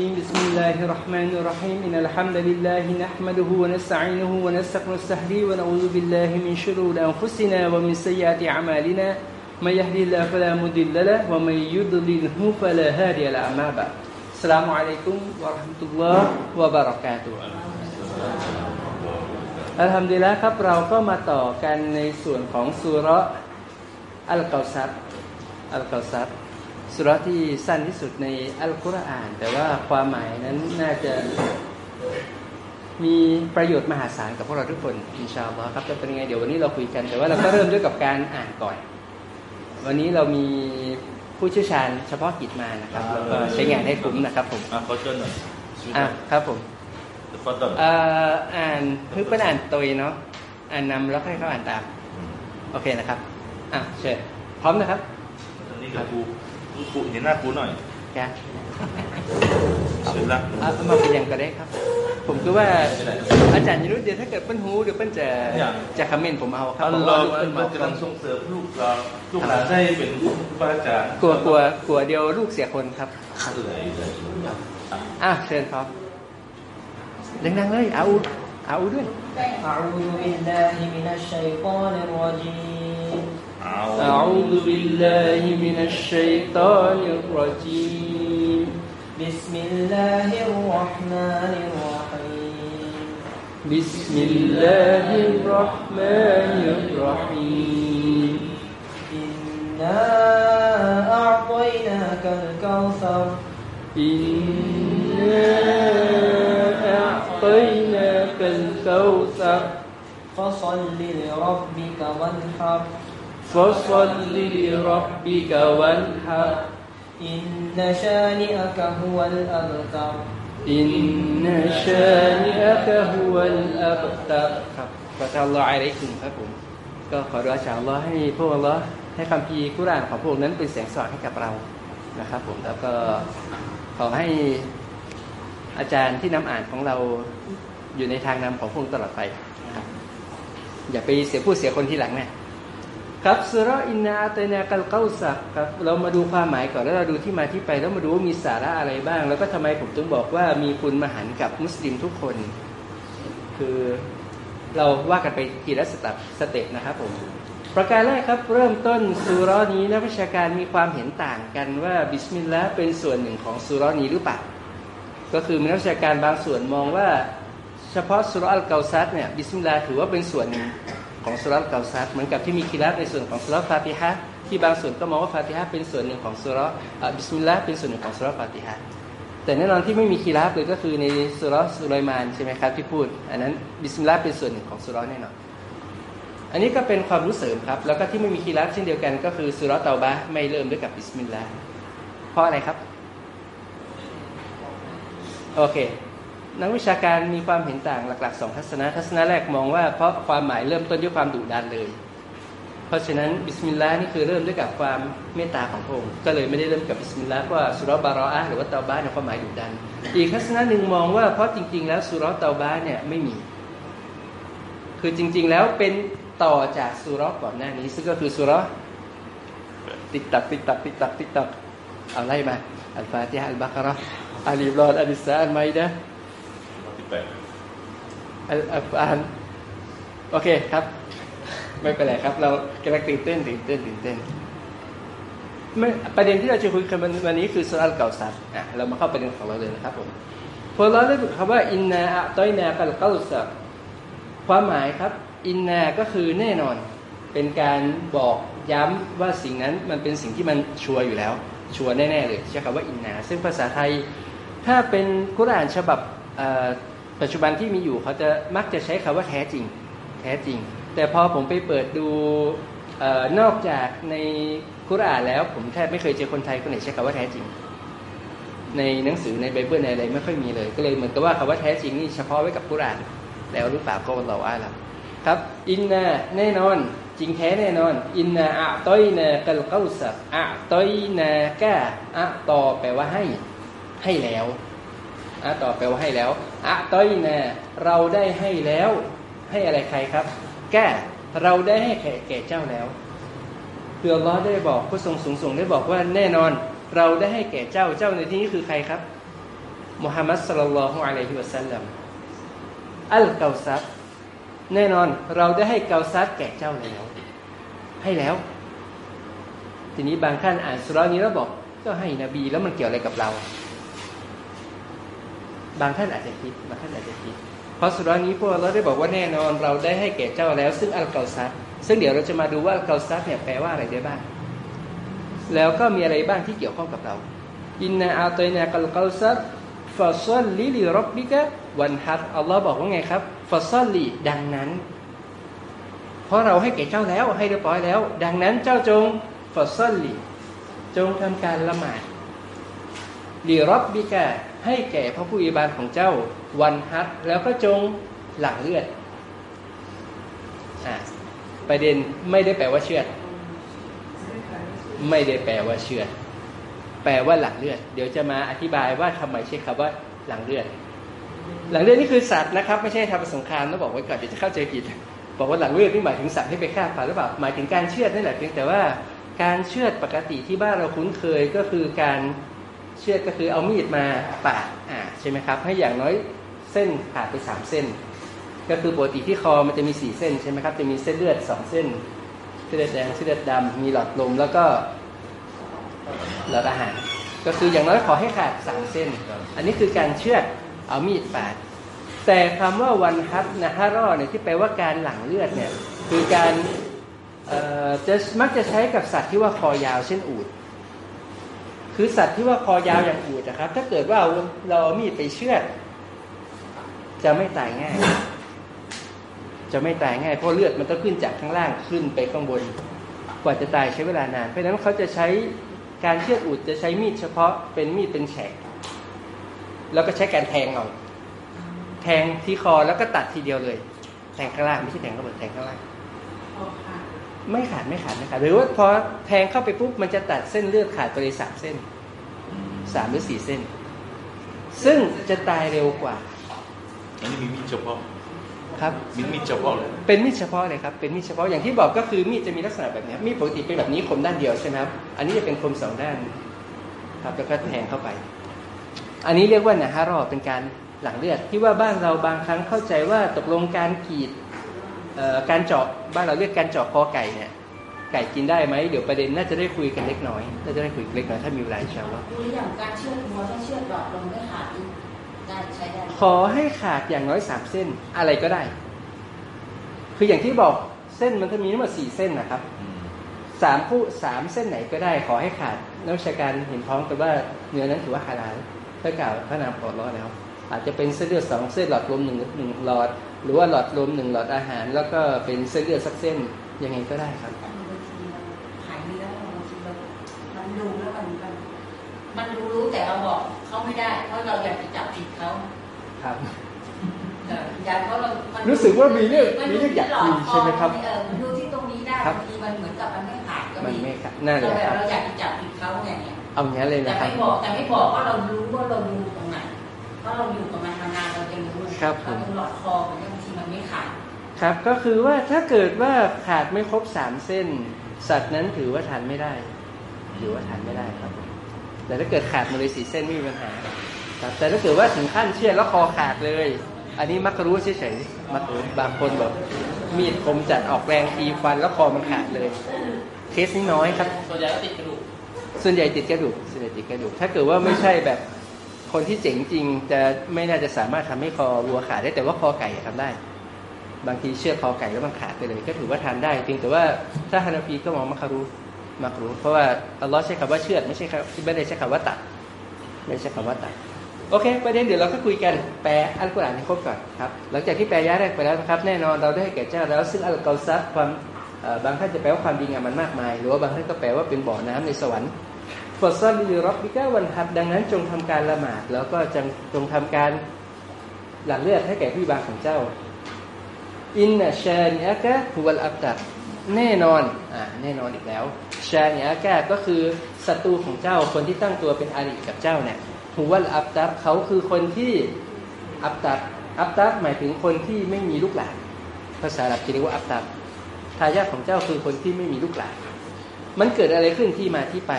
بسم الله الرحمن الرحيم إن الحمد لله نحمده ونستعينه ونستغفره ونستهديه ونعوذ بالله من شرور أنفسنا ومن سيئات أعمالنا من يهدي الله فلا مضل له ومن يضلله فلا هادي له أما بعد السلام عليكم ورحمة الله وبركاته อัลฮัมดุลิลละครับเราก็มาต่อกันในส่วนของสุรอัลกอซับอัลกอซับ สุรที่สั้นที่สุดในอัลกุรอาน แต่ว่าความหมายนั้นน่าจะมีประโยชน์มหาศาลกับพวกเราทุกคนอินชาอัลลอฮ์ครับจะเป็นยังไงเดี๋ยววันนี้เราคุยกัน แต่ว่าเราก็เริ่มด้วยกับการอ่านก่อน วันนี้เรามีผู้เชี่ยวชาญเฉพาะกิจมานะครับแล้วก็ใช้งานให้คุ้มนะครับผมอะขอเชิญหน่อยอะครับผมฟอตเตอร์เอ่ออ่านเพิ่งเป็นอ่านตัวเนาะอ่านนำแล้วให้เขาอ่านตาม โอเคนะครับอะเชิญพร้อมนะครับนี่กับครู ครูเห็นหน้าครูหน่อย แก เชิญละ เอาเอามาเป็นยังก็ได้ครับ ผมคิดว่าอาจารย์ยนุษเดี๋ยวถ้าเกิดเปิ้นหูเดี๋ยวเปิ้นจะจะคอมเมนต์ผมเอาครับ อัล ผม ลอ ว่า ฮ์ เปิ้นบ มั อน ก กำลังส่งเสริมลูกเราลูกหลานได้เป็นครูบาอาจารย์ กลัวกลัวกลัวเดียวลูกเสียคนครับ เลยเลย อ่ะเชิญครับดังๆเลยเอาเอาด้วย أعوذ بالله من الشيطان الرجيم เอา أعوذ بالله من الشيطان الرجيم. بسم الله الرحمن الرحيم. بسم الله الرحمن الرحيم. إنا أعطيناك الكوثر. إنا أعطيناك الكوثر. فصل لربك وانحر. فصل لربك وانحر إن شانئك هو الأبتر إن شانئك هو الأبتر ครับก็จะรออะไรคุณครับผม ก็ขอรัชาอัลลอฮ์ให้พวกอัลลอฮ์ให้คำพีร์กุรอานของพวกนั้นเป็นเสียงสอนให้กับเรานะครับผมแล้วก็ขอให้อาจารย์ที่นำอ่านของเราอยู่ในทางนำของพวกตลอดไปนะครับอย่าไปเสียผู้เสียคนที่หลังนะ ครับสุราะอินนาอัตยนากัลเกาสักครับเรามาดูความหมายก่อนแล้วเราดูที่มาที่ไปแล้วมาดูว่ามีสาระอะไรบ้าง แล้วก็ทำไมผมถึงบอกว่ามีคุณมหันกับมุสลิมทุกคน คือเราว่ากันไปทีละ step step นะครับผมประการแรกครับเริ่มต้นสุเราะห์นี้นักวิชาการมีความเห็นต่างกันว่าบิสมิลลาห์เป็นส่วนหนึ่งของสุเราะห์นี้หรือเปล่าก็คือมีนักวิชาการบางส่วนมองว่า เฉพาะสุเราะห์อัลเกาซัรเนี่ยบิสมิลลาห์ถือว่าเป็นส่วนหนึ่ง ของสุเราะห์อัลเกาซัรเหมือนกับที่มีคิลาฟในส่วนของสุเราะห์ฟาติฮะที่บางส่วนก็มองว่าฟาติฮะเป็นส่วนหนึ่งของสุเราะห์อะบิสมิลลาห์เป็นส่วนหนึ่งของสุเราะห์ฟาติฮะแต่แน่นอนที่ไม่มีคิลาฟเลยก็คือในสุเราะห์สุไลมานใช่ไหมครับที่พูด อันนั้นบิสมิลลาห์เป็นส่วนหนึ่งของสุเราะห์แน่นอนอันนี้ก็เป็นความรู้เสริมครับ แล้วก็ที่ไม่มีคิลาฟเช่นเดียวกันก็คือสุเราะห์เตาบะไม่เริ่มด้วยกับบิสมิลลาห์เพราะอะไรครับโอเค นักวิชาการมีความเห็นต่างหลักๆสองทัศนะ ทัศนะแรกมองว่าเพราะความหมายเริ่มต้นด้วยความดุดันเลย เพราะฉะนั้นบิสมิลลาห์นี่คือเริ่มด้วยกับความเมตตาของพระองค์ก็เลยไม่ได้เริ่มกับบิสมิลลาห์เพราะว่าสุเราะห์บะรออะฮ์หรือว่าเตาบะในความหมายดุดัน อีกทัศนะหนึ่งมองว่าเพราะจริง ๆ แล้วสุรเตาบ้าเนี่ยไม่มี คือจริง ๆ แล้วเป็นต่อจากสุรก่อนหน้านี้ ซึ่งก็คือสุรติ๊กตักติ๊กตักติ๊กตักติ๊กตักเอาไล่มาอัลฟาติฮะอัลบากะเราะห์อาลีบรอนอัลิสซาอัลไมดะ ห์ที่แปอ่านโอเคครับ ไม่เป็นไรครับ เรากำลังตื่นเต้นตื่นเต้นตื่นเต้นไม่ประเด็นที่เราจะคุยกันวันนี้คือสุราลเก่าสัตอะเรามาเข้าประเด็นของเราเลยนะครับผมพอเราได้คำว่าอินนาอะต้อยนากัลเก้าสัตความหมายครับ อินนาก็คือแน่นอน เป็นการบอกย้ำว่าสิ่งนั้นมันเป็นสิ่งที่มันชัวร์อยู่แล้ว ชัวร์แน่ๆเลยใช้คำว่าอินนา ซึ่งภาษาไทย ถ้าเป็นกุรานฉบับ ปัจจุบันที่มีอยู่เขาจะมักจะใช้คำว่าแท้จริง แท้จริง แต่พอผมไปเปิดดูออนอกจากในกุรอานแล้วผมแทบไม่เคยเจอคนไทยคนไหนใช้คำว่าแท้จริง ในหนังสือในไบเบิลในอะไรไม่ค่อยมีเลย ก็เลยเหมือนกับว่าคำว่าแท้จริงนี่เฉพาะไว้กับกุรอานแล้วหรือเปล่าก็เราว่าแล้วครับ อินนาแน่นอน จริงแท้แน่นอน อินนาอะต้อยนากัลเก้าสัอะต้อยนากะอะต่อแปลว่าให้ให้แล้วอะต่อแปลว่าให้แล้ว อะต้อยนาเราได้ให้แล้ว ให้อะไรใครครับ แก้เราได้ให้แก่แก่เจ้าแล้วคืออัลลอฮ์ได้บอกผู้ทรงสูงส่งได้บอกว่าแน่นอนเราได้ให้แก่เจ้าเจ้าในที่นี้คือใครครับมุฮัมมัดสุลลัลลอฮุอะลัยฮิวะสัลลัมอัลเกาซัดแน่นอนเราได้ให้เกาซัดแก่เจ้าแล้ว ให้แล้ว ทีนี้บางท่านอ่านสุรานี้แล้วบอก ก็ให้นบีแล้วมันเกี่ยวอะไรกับเรา บางท่านอาจจะคิดบางท่านอาจจะคิด เพราะสุเราะห์นี้พวกเราได้บอกว่าแน่นอนเราได้ให้แก่เจ้าแล้ว ซึ่งอัลเกาซัรซึ่งเดี๋ยวเราจะมาดูว่าอัลเกาซัรเนี่ยแปลว่าอะไรได้บ้าง แล้วก็มีอะไรบ้างที่เกี่ยวข้องกับเรา إنا أعطيناك الكوثر فصل لربك وانحرอัลลอฮ์บอกว่าไงครับفصلดังนั้น เพราะเราให้แก่เจ้าแล้วให้เรียบร้อยแล้ว ดังนั้นเจ้าจงฟาซอลลีจงทำการละหมาดลีรับบิกะ ให้แก่พระผู้อิบานของเจ้าวันฮัดแล้วก็จงหลั่งเลือดอ่าประเด็นไม่ได้แปลว่าเชือด ไม่ได้แปลว่าเชือด แปลว่าหลังเลือด เดี๋ยวจะมาอธิบายว่าทำไมใช้คำว่าหลังเลือด หลังเลือดนี่คือสัตว์นะครับ ไม่ใช่ทำสงครามต้องบอกไว้ก่อนเดี๋ยวจะเข้าใจผิดบอกว่าหลังเลือดนี่หมายถึงสัตว์ที่ไปฆ่าฟันหรือเปล่าหมายถึงการเชือดนั่แหละเพียงแต่ว่าการเชือดปกติที่บ้านเราคุ้นเคยก็คือการ เชือดก็คือเอามีดมาปาดอ่าใช่ไหมครับ ให้อย่างน้อยเส้นขาดไปสามเส้น ก็คือปกติที่คอมันจะมีสี่เส้นใช่ไหมครับ จะมีเส้นเลือดสองเส้น เส้นเลือดแดงเส้นเลือดดำมีหลอดลมแล้วก็หลอดอาหาร ก็คืออย่างน้อยขอให้ขาดสามเส้น อันนี้คือการเชือดเอามีดปาด แต่คำว่าวันฮัตนะฮารอเนี่ยที่แปลว่าการหลั่งเลือดเนี่ยคือการเอ่อจะมักจะใช้กับสัตว์ที่ว่าคอยาวเช่นอูฐ คือสัตว์ที่ว่าคอยาวอย่างอูฐนะครับ ถ้าเกิดว่าเราเอามีดไปเชือดจะไม่ตายง่าย จะไม่ตายง่าย เพราะเลือดมันต้องขึ้นจากข้างล่างขึ้นไปข้างบน กว่าจะตายใช้เวลานาน เพราะฉะนั้นเขาจะใช้การเชือดอูฐจะใช้มีดเฉพาะเป็นมีดเป็นแฉก แล้วก็ใช้การแทงเอาแทงที่คอแล้วก็ตัดทีเดียวเลย แทงข้างล่างไม่ใช่แทงข้างบนแทงข้างล่าง ไม่ขาดไม่ขาดไม่ขาดหรือว่าพอแทงเข้าไปปุ๊บมันจะตัดเส้นเลือดขาดไปเลยสามเส้นสามหรือสี่เส้น ซึ่งจะตายเร็วกว่าอันนี้มีมีดเฉพาะครับมีมีดเฉพาะเลยเป็นมีดเฉพาะเลยครับเป็นมีดเฉพาะอย่างที่บอกก็คือมีดจะมีลักษณะแบบนี้มีดปกติเป็นแบบนี้คมด้านเดียวใช่ไหมครับอันนี้จะเป็นคมสองด้านครับแล้วก็แทงเข้าไป อันนี้เรียกว่านะฮะรอเป็นการหลังเลือดที่ว่าบ้านเราบางครั้งเข้าใจว่าตกลงการกรีดเอ่อ การเจาะบ้านเราเรียกการเจาะคอไก่เนี่ยไก่กินได้ไหมเดี๋ยวประเด็นน่าจะได้คุยกันเล็กน้อยน่าจะได้คุยกันเล็กน้อยถ้ามีเวลาอินชาอัลลอฮ์ดูอย่างการเชือดวัวต้องเชือดหลอดลมไม่ขาดนี่ได้ใช้ได้ขอให้ขาดอย่างน้อยสามเส้นอะไรก็ได้ คืออย่างที่บอกเส้นมันจะมีทั้งหมดสี่เส้นนะครับอืมสามคู่สามเส้นไหนก็ได้ ขอให้ขาดนักวิชาการเห็นพ้องกันว่าเนื้อนั้นถือว่าฮาลาลถ้ากล่าวพระนามขอร้อแล้ว อาจจะเป็นเส้นเลือดสองเส้นหลอดลมหนึ่งหนึ่งหลอด หรือว่าหลอดลมหนึ่งหลอดอาหาร แล้วก็เป็นเส้นเลือดสักเส้นยังไงก็ได้ครับบางทีเราหายดีแล้วบางทีเรามันดูแล้วมันมันมันรู้รู้แต่เราบอกเขาไม่ได้ เพราะเราอยากจะจับผิดเขาครับเอออยากเพราะเรามันรู้สึกว่ามีเรื่องนมีเรื่องอยากที่หลคุยใช่ไหมครับเออมันดูที่ตรงนี้ได้ครับบางทีมันเหมือนกับมันไม่ขาดก็มันมีไม่ครับนั่นแหเราละแบครับบเราอยากจะจับผิดเขาไงเนี่ยเอางี้เลยแต่นะครับไม่บอกแต่ไม่บอกว่าเรารู้ว่าเราดูตรงไหน เพราะเราอยู่กับมันมานานเราจะรู้ครับผมเราตรงหลอดคอมันบางทีมันไม่ขาดครับก็คือว่าถ้าเกิดว่าขาดไม่ครบสามเส้น สัตว์นั้นถือว่าทานไม่ได้ถือว่าทานไม่ได้ครับผมแต่ถ้าเกิดขาดมาเลยสี่เส้นไม่มีปัญหาครับแต่ถ้าเกิดว่าถึงขั้นเชือดแล้วคอขาดเลย อันนี้มักรู้เฉยๆมักรู้บางคนแบบมีดคมจัดออกแรงตีฟันแล้วคอมันขาดเลย เคสนี้น้อยครับ ส่วนใหญ่ก็ติดกระดูกส่วนใหญ่ติดกระดูกส่วนใหญ่ติดกระดูก ถ้าเกิดว่าไม่ใช่แบบ คนที่เจ๋งจริงจะไม่น่าจะสามารถทำให้คอวัวขาดได้แต่ว่าคอไก่ทำได้ บางทีเชือกคอไก่แล้วมันขาดไปเลยก็ถือว่าทานได้เพียงแต่ว่าถ้าฮานาฟีก็มองมักรูฮ์มักรูฮ์เพราะว่าอัลลอฮ์ใช้คำว่าเชือดไม่ใช่ครับไม่ได้ใช้คำว่าตัด ไม่ใช่คำว่าตัดโอเค ประเด็นเดี๋ยวเราก็คุยกันแปลอัลกุรอานให้ครบก่อนครับ หลังจากที่แปลอายะฮ์แรกไปแล้วนะครับ แน่นอนเราได้ให้แก่เจ้าแล้ว ซึ่งอัลเกาซัรความบางท่านจะแปลว่าความดีงามมันมากมาย หรือว่าบางท่านก็แปลว่าเป็นบ่อน้ำในสวรรค์ فصل لربك وانحرดังนั้นจงทำการละหมาด แล้วก็จงจงทำการหลั่งเลือดให้แก่พระผู้อภิบาลของเจ้า อินนชาเนียกะฮุวัลอับตัดแน่นอนอ่าแน่นอนอีกแล้วชาเนียกะก็คือศัตรูของเจ้าคนที่ตั้งตัวเป็นอาริกับเจ้าเนี่ยฮุวัลอับตัดเขาคือคนที่อับตัดอับตัดหมายถึงคนที่ไม่มีลูกหลานภาษาอับจะเรียกว่าอับตัดทายาทของเจ้าคือคนที่ไม่มีลูกหลานมันเกิดอะไรขึ้นที่มาที่ไป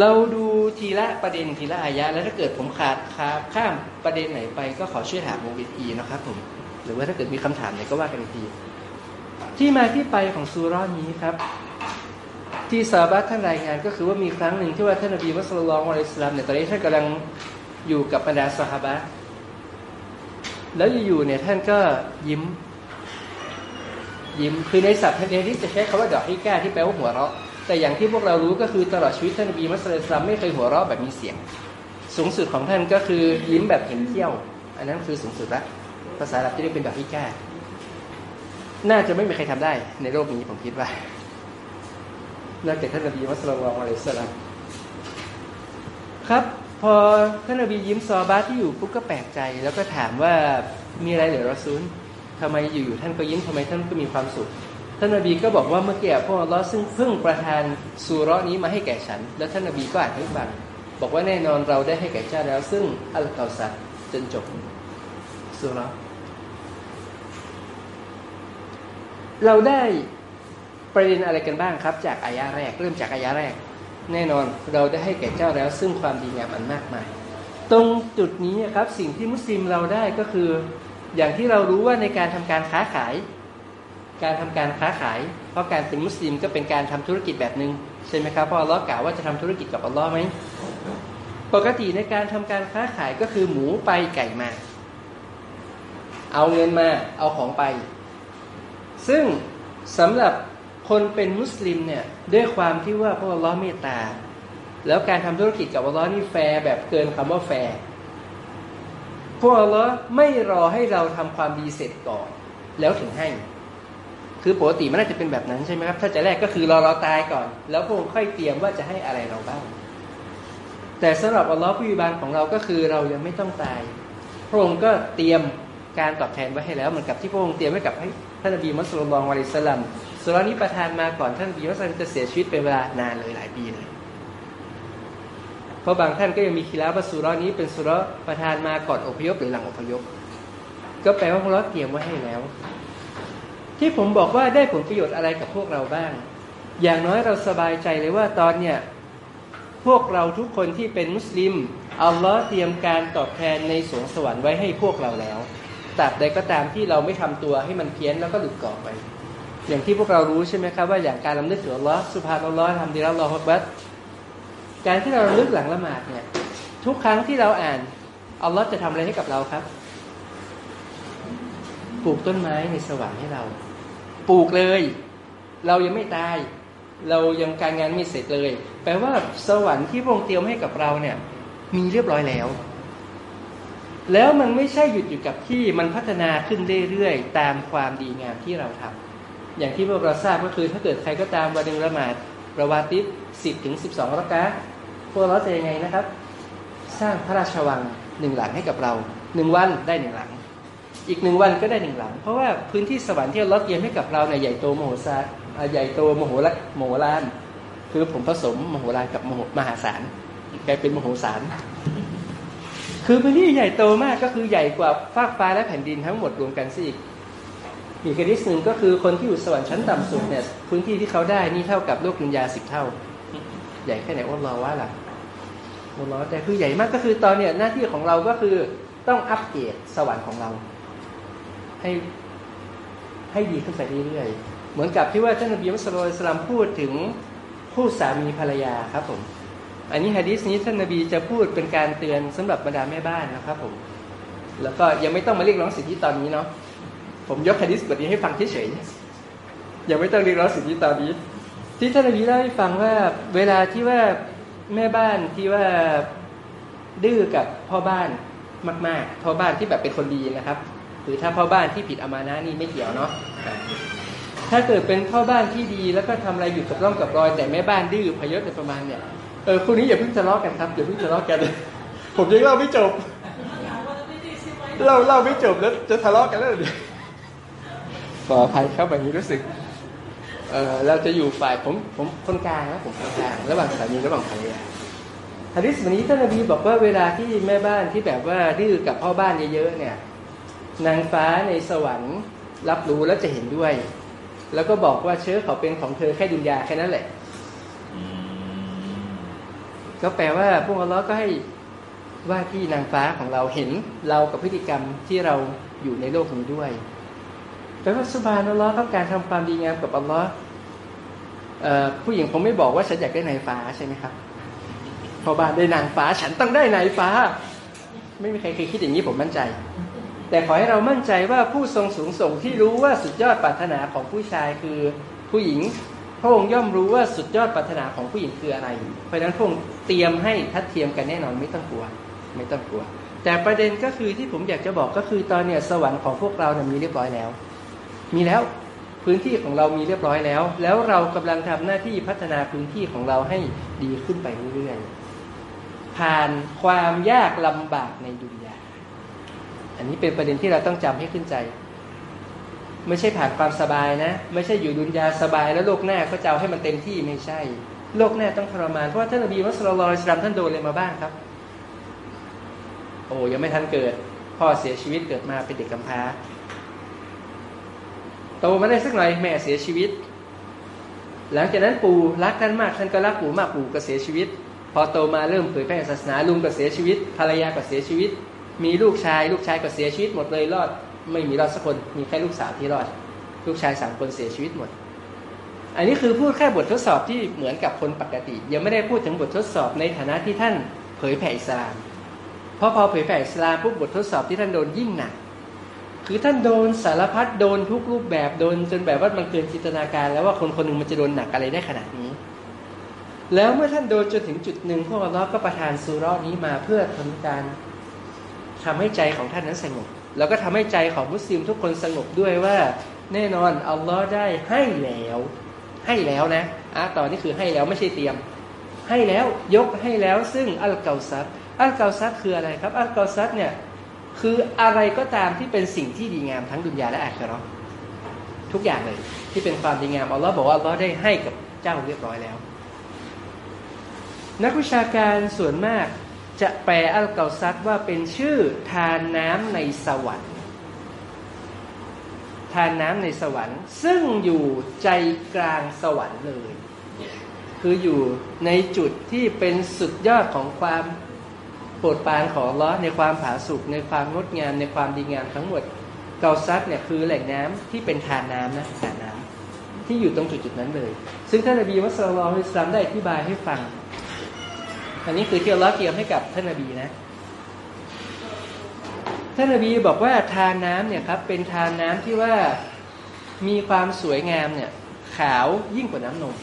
เราดูทีละประเด็นทีละอายะแล้วถ้าเกิดผมขาดขาข้ามประเด็นไหนไปก็ขอช่วยถามวงเวียนอีนะครับผมหรือว่าถ้าเกิดมีคำถามไหนก็ว่ากันที ที่มาที่ไปของซูเรอนี้ครับ ที่ซาบัตท่านรายงานก็คือว่ามีครั้งหนึ่งที่ว่าท่านนบีมุสลิมอะลัยสสลามเนี่ยตอนนี้ท่านกำลังอยู่กับบรรดาสหายแล้วอยู่ๆเนี่ยท่านก็ยิ้ม ยิ้มคือในศัพท์ท่านเองที่จะใช้คำว่าดอกฮิก้าที่แปลว่าหัวเราะ แต่อย่างที่พวกเรารู้ก็คือตลอดชีวิตท่านบีมุสลิมไม่เคยหัวเราะแบบมีเสียง สูงสุดของท่านก็คือยิ้มแบบเห็นเที่ยว อันนั้นคือสูงสุดละภาษาอับที่เรียกเป็นดอกฮิก้าน่าจะไม่มีใครทำได้ ในโลกนี้ผมคิดว่านอกจากท่านนบีมุสลิมอะลัยสสลามครับ พอท่านนบียิ้มซอบาที่อยู่ปุ๊บก็แปลกใจ แล้วก็ถามว่ามีอะไรเหรือรอซูลทำไมอยู่ๆท่านก็ยิ้มทำไมท่านก็มีความสุข ท่านนบีก็บอกว่าเมื่อกี้พวกอัลลอฮ์ซึ่งเพิ่งประทานสุเราะห์นี้มาให้แก่ฉัน แล้วท่านนบีก็อ่านให้ฟังบอกว่าแน่นอนเราได้ให้แก่เจ้าแล้ว ซึ่งอัลกอซัดจนจบสุเราะห์เราได้ประเด็นอะไรกันบ้างครับ จากอายะแรก เริ่มจากอายะแรก แน่นอนเราได้ให้แก่เจ้าแล้ว ซึ่งความดีงามอันมากมาย ตรงจุดนี้ครับสิ่งที่มุสลิมเราได้ก็คือ อย่างที่เรารู้ว่าในการทำการค้าขาย การทำการค้าขาย เพราะการเป็นมุสลิมก็เป็นการทำธุรกิจแบบหนึ่งใช่ไหมครับเพราะอัลลอฮ์กล่าวว่าจะทำธุรกิจกับอัลลอฮ์ไหมปกติในการทำการค้าขายก็คือหมูไปไก่มา เอาเงินมาเอาของไป ซึ่งสำหรับคนเป็นมุสลิมเนี่ยด้วยความที่ว่าพระอัลลอฮ์เมตตา แล้วการทำธุรกิจกับอัลลอฮ์นี่แฟร์แบบเกินคำว่าแฟร์พวกอัลลอฮ์ไม่รอให้เราทำความดีเสร็จก่อน แล้วถึงให้ คือปกติมันน่าจะเป็นแบบนั้นใช่ไหมครับ ถ้าจะแรกก็คือรอเราตายก่อน แล้วพระองค์ค่อยเตรียมว่าจะให้อะไรเราบ้าง แต่สำหรับอัลลอฮ์ผู้บิบาลของเราก็คือเรายังไม่ต้องตาย พระองค์ก็เตรียมการตอบแทนไว้ให้แล้วเหมือนกับที่พระองค์เตรียมไว้กับให้ท่านนบีมุสลิมวะลิสลัมสุรานี้ประทานมาก่อนท่านนบีมุสลิมจะเสียชีวิตเป็นเวลานานเลยหลายปีเลยเพราะบางท่านก็ยังมีคิลาบสุรานี้เป็นสุราประทานมาก่อนอพยพหรือหลังอพยพ ก็แปลว่าพระองค์เตรียมไว้ให้แล้ว ที่ผมบอกว่าได้ผลประโยชน์อะไรกับพวกเราบ้าง อย่างน้อยเราสบายใจเลยว่าตอนเนี้ยพวกเราทุกคนที่เป็นมุสลิมอัลลอฮ์เตรียมการตอบแทนในสวงสวรรค์ไว้ให้พวกเราแล้วตราบใดก็ตามที่เราไม่ทำตัวให้มันเพี้ยนแล้วก็หลุดกรอบไป อย่างที่พวกเรารู้ใช่ไหมครับว่าอย่างการลำลึกถึงอัลลอฮ์สุภาพอัลลอฮ์ทำดีแล้วรอฮฺบัตการที่เราลึกหลังละหมาดเนี่ยทุกครั้งที่เราอ่านอัลลอฮ์จะทำอะไรให้กับเราครับ ปลูกต้นไม้ในสวรรค์ให้เรา ปลูกเลย เรายังไม่ตาย เรายังการงานไม่เสร็จเลย แปลว่าสวรรค์ที่พระองค์เตรียมให้กับเราเนี่ย มีเรียบร้อยแล้ว แล้วมันไม่ใช่หยุดอยู่กับที่มันพัฒนาขึ้นเรื่อยๆตามความดีงามที่เราทำอย่างที่พวกเราทราบก็คือถ้าเกิดใครก็ตามวันหนึ่งละหมาดประวาติสิบถึงสิบสองรักะพวกเราจะยังไงนะครับ สร้างพระราชวังหนึ่งหลังให้กับเราหนึ่งวันได้หนึ่งหลัง อีกหนึ่งวันก็ได้หนึ่งหลัง เพราะว่าพื้นที่สวรรค์ที่เราเตรียมให้กับเราในยใหญ่โตมโหฬารใหญ่โตมโหฬารมโหฬารคือผมผสมมโหฬารกับมโหมหาศาลกลายเป็นมโหสารคือพื้นที่ใหญ่โตมากก็คือใหญ่กว่าฟากฟ้าและแผ่นดินทั้งหมดรวมกันซะอีกอีกกรณีหนึ่งก็คือคนที่อยู่สวรรค์ชั้นต่ำสุดเนี่ยพื้นที่ที่เขาได้นี่เท่ากับโลกดุนยาสิบเท่า ใหญ่แค่ไหนว่าเราว่าล่ะเราแต่คือใหญ่มากก็คือตอนเนี้ยหน้าที่ของเราก็คือต้องอัปเกรดสวรรค์ของเรา ให้ให้ดีขึ้นไปเรื่อยๆ เหมือนกับที่ว่าท่านนบีมุสลิมพูดถึงคู่สามีภรรยาครับผม อันนี้ฮะดีษนี้ท่านนบีจะพูดเป็นการเตือนสำหรับบรรดาแม่บ้านนะครับผม แล้วก็ยังไม่ต้องมาเรียกร้องสิทธิตอนนี้เนาะ ผมยกฮะดีษบทนี้ให้ฟังเฉยๆ ยังไม่ต้องเรียกร้องสิทธิตอนนี้ ที่ท่านนบีเล่าให้ฟังว่าเวลาที่ว่าแม่บ้านที่ว่าดื้อกับพ่อบ้านมาก ๆ พ่อบ้านที่แบบเป็นคนดีนะครับ คือถ้าพ่อบ้านที่ผิดอามานะนี่ไม่เกี่ยวเนาะถ้าเกิดเป็นพ่อบ้านที่ดีแล้วก็ทำอะไรอยู่กับร่องกับรอย แต่แม่บ้านดื้อพยศในประมาณเนี่ยเออคู่นี้อย่าเพิ่งทะเลาะกันครับอย่าเพิ่งทะเลาะกันผมยังเล่าไม่จบเล่าเล่าไม่จบแล้วจะทะเลาะกันแล้วเดี๋ยวขออภัยครับแบบนี้รู้สึกเออเราจะอยู่ฝ่ายผมผมคนกลางนะผมคนกลางระหว่างสามีระหว่างภรรยาฮะดิษวันนี้ท่านนบีบอกว่าเวลาที่แม่บ้านที่แบบว่าดื้อกับพ่อบ้านเยอะๆเนี่ย นางฟ้าในสวรรค์รับรู้แล้วจะเห็นด้วย แล้วก็บอกว่าเชื้อเขาเป็นของเธอแค่ดุนยาแค่นั้นแหละ ก็แปลว่าพวกอัลลอฮ์ก็ให้ว่าที่นางฟ้าของเราเห็นเรากับพฤติกรรมที่เราอยู่ในโลกนี้ด้วยแปลว่าสุบานอัลลอฮ์ต้องการทำความดีงามกับอัลลอฮ์ผู้หญิงคงไม่บอกว่าฉันอยากได้นายฟ้าใช่ไหมครับพอบานได้นางฟ้าฉันต้องได้นายฟ้า ไม่มีใครเคยคิดอย่างนี้ผมมั่นใจ แต่ขอให้เรามั่นใจว่าผู้ทรงสูงส่งที่รู้ว่าสุดยอดปรารถนาของผู้ชายคือผู้หญิง พระองค์ย่อมรู้ว่าสุดยอดปรารถนาของผู้หญิงคืออะไร เพราะฉะนั้นพระองค์เตรียมให้ทัดเทียมกันแน่นอนไม่ต้องกลัว ไม่ต้องกลัว แต่ประเด็นก็คือที่ผมอยากจะบอกก็คือตอนเนี้ยสวรรค์ของพวกเราเนี่ยมีเรียบร้อยแล้ว มีแล้วพื้นที่ของเรามีเรียบร้อยแล้ว แล้วเรากำลังทำหน้าที่พัฒนาพื้นที่ของเราให้ดีขึ้นไปเรื่อยๆผ่านความยากลำบากในดุนยา อันนี้เป็นประเด็นที่เราต้องจำให้ขึ้นใจ ไม่ใช่ผ่านความสบายนะ ไม่ใช่อยู่ดุนยาสบายแล้วโลกหน้าก็จะเอาให้มันเต็มที่ไม่ใช่ โลกหน้าต้องทรมานเพราะว่าท่านนบีมุสลิมอิสลามท่านโดนอะไรมาบ้างครับ โอ้ยังไม่ทันเกิด พ่อเสียชีวิตเกิดมาเป็นเด็กกำพร้าโตมาได้สักหน่อยแม่เสียชีวิต หลังจากนั้นปู่รักท่านมากท่านก็รักปู่มากปู่ก็เสียชีวิต พอโตมาเริ่มเผยแพร่ศาสนาลุงก็เสียชีวิตภรรยาก็เสียชีวิต มีลูกชายลูกชายก็เสียชีวิตหมดเลยรอด ไม่มีรอดสักคนมีแค่ลูกสาวที่รอด ลูกชายสามคนเสียชีวิตหมด อันนี้คือพูดแค่บททดสอบที่เหมือนกับคนปกติ ยังไม่ได้พูดถึงบททดสอบในฐานะที่ท่านเผยแผ่อิสลามเพราะพอเผยแผ่อิสลามปุ๊บบททดสอบที่ท่านโดนยิ่งหนักคือท่านโดนสารพัดโดนทุกรูปแบบโดนจนแบบว่ามันเกินจินตนาการ แล้วว่าคนคนหนึ่งมันจะโดนหนักอะไรได้ขนาดนี้ แล้วเมื่อท่านโดนจนถึงจุดหนึ่งพวกอัลลอฮ์ก็ประทานซูราะห์นี้มาเพื่อทำการ ทำให้ใจของท่านนั้นสงบ แล้วก็ทำให้ใจของมุสลิมทุกคนสงบด้วยว่า แน่นอนอัลลอฮ์ได้ให้แล้ว ให้แล้วนะอะตอนนี้คือให้แล้วไม่ใช่เตรียม ให้แล้วยกให้แล้วซึ่งอัลเกาซัรอัลเกาซัรคืออะไรครับอัลเกาซัรเนี่ยคืออะไรก็ตามที่เป็นสิ่งที่ดีงามทั้งดุนยาและอาคิเราะทุกอย่างเลย ที่เป็นความดีงามอัลลอฮ์บอกว่าอัลลอฮ์ได้ให้กับเจ้าเรียบร้อยแล้ว นักวิชาการส่วนมาก จะแปลอัลเกาซัดว่าเป็นชื่อทานน้ำในสวรรค์ ทานน้ำในสวรรค์ ซึ่งอยู่ใจกลางสวรรค์เลย คืออยู่ในจุดที่เป็นสุดยอดของความโปรดปรานของลอในความผาสุกในความงดงามในความดีงามทั้งหมด เกาซัดเนี่ยคือแหล่งน้ำที่เป็นทานน้ำนะทานน้ำที่อยู่ตรงจุดจุดนั้นเลย ซึ่งท่านนบีมุสลิมอิสลามได้อธิบายให้ฟัง อันนี้คือที่อัลลอฮ์เตรียมให้กับท่านนบีนะ ท่านนบีบอกว่าทานน้ำเนี่ยครับเป็นทานน้ำที่ว่ามีความสวยงามเนี่ยขาวยิ่งกว่าน้ำนม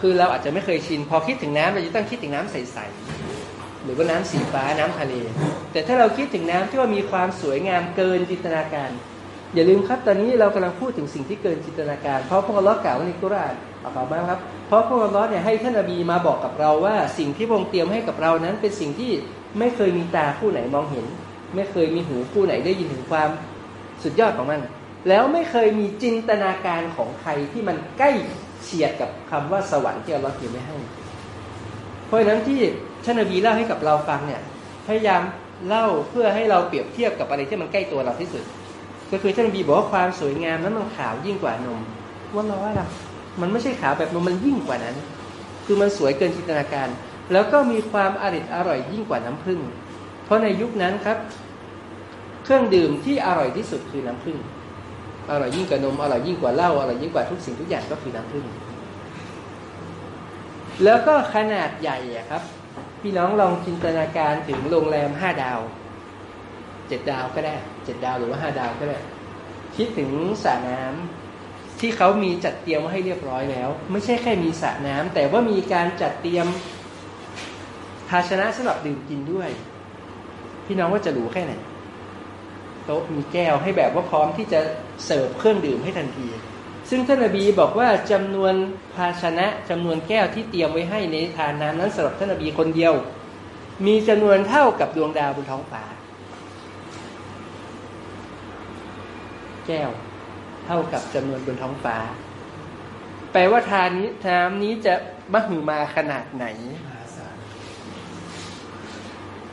คือเราอาจจะไม่เคยชิน พอคิดถึงน้ำเราจะต้องคิดถึงน้ำใสๆหรือว่าน้ำสีฟ้าน้ำทะเล แต่ถ้าเราคิดถึงน้ำที่ว่ามีความสวยงามเกินจินตนาการ อย่าลืมครับตอนนี้เรากำลังพูดถึงสิ่งที่เกินจินตนาการ เพราะพระองค์อัลเลอกล่าวว้ในกุรอาน อาต่อมาครับ เพราะพระองค์ลอฮ์เนี่ยให้ท่านนบีมาบอกกับเราว่า สิ่งที่พระองค์เตรียมให้กับเรานั้น เป็นสิ่งที่ไม่เคยมีตาผู้ไหนมองเห็น ไม่เคยมีหูผู้ไหนได้ยินถึงความสุดยอดของมัน แล้วไม่เคยมีจินตนาการของใครที่มันใกล้เฉียดกับคำว่าสวรรค์ที่อัลลอฮ์เตรียมไว้ให้ เพราะฉะนั้นที่ท่านนบีเล่าให้กับเราฟังเนี่ยพยายามเล่าเพื่อให้เราเปรียบเทียบกับอะไรที่มันใกล้ตัวเราที่สุด ก็คือท่านนบีบอกว่าความสวยงามนั้นมันขาวยิ่งกว่านมว่าเราว่าเรา มันไม่ใช่ขาวแบบนมมันยิ่งกว่านั้น คือมันสวยเกินจินตนาการ แล้วก็มีความอริดอร่อยยิ่งกว่าน้ำผึ้งเพราะในยุคนั้นครับ เครื่องดื่มที่อร่อยที่สุดคือน้ำผึ้งอร่อยยิ่งกว่านมอร่อยยิ่งกว่าเหล้าอร่อยยิ่งกว่าทุกสิ่งทุกอย่างก็คือน้ำผึ้งแล้วก็ขนาดใหญ่อะครับ พี่น้องลองจินตนาการถึงโรงแรมห้าดาวเจ็ดดาวก็ได้เจ็ดดาวหรือว่าห้าดาวก็ได้คิดถึงสระน้ำ ที่เขามีจัดเตรียมไว้ให้เรียบร้อยแล้ว ไม่ใช่แค่มีสระน้ำแต่ว่ามีการจัดเตรียมภาชนะสำหรับดื่มกินด้วย พี่น้องว่าจะรูแค่ไหนโต๊ะมีแก้วให้แบบว่าพร้อมที่จะเสิร์ฟเครื่องดื่มให้ทันที ซึ่งท่านนบีบอกว่าจำนวนภาชนะจำนวนแก้วที่เตรียมไว้ให้ในทานน้ำนั้นสำหรับท่านนบีคนเดียว มีจำนวนเท่ากับดวงดาวบนท้องฟ้าแก้ว เท่ากับจำนวนบนท้องฟ้า แปลว่าทานนี้น้ำนี้จะมหึมาขนาดไหน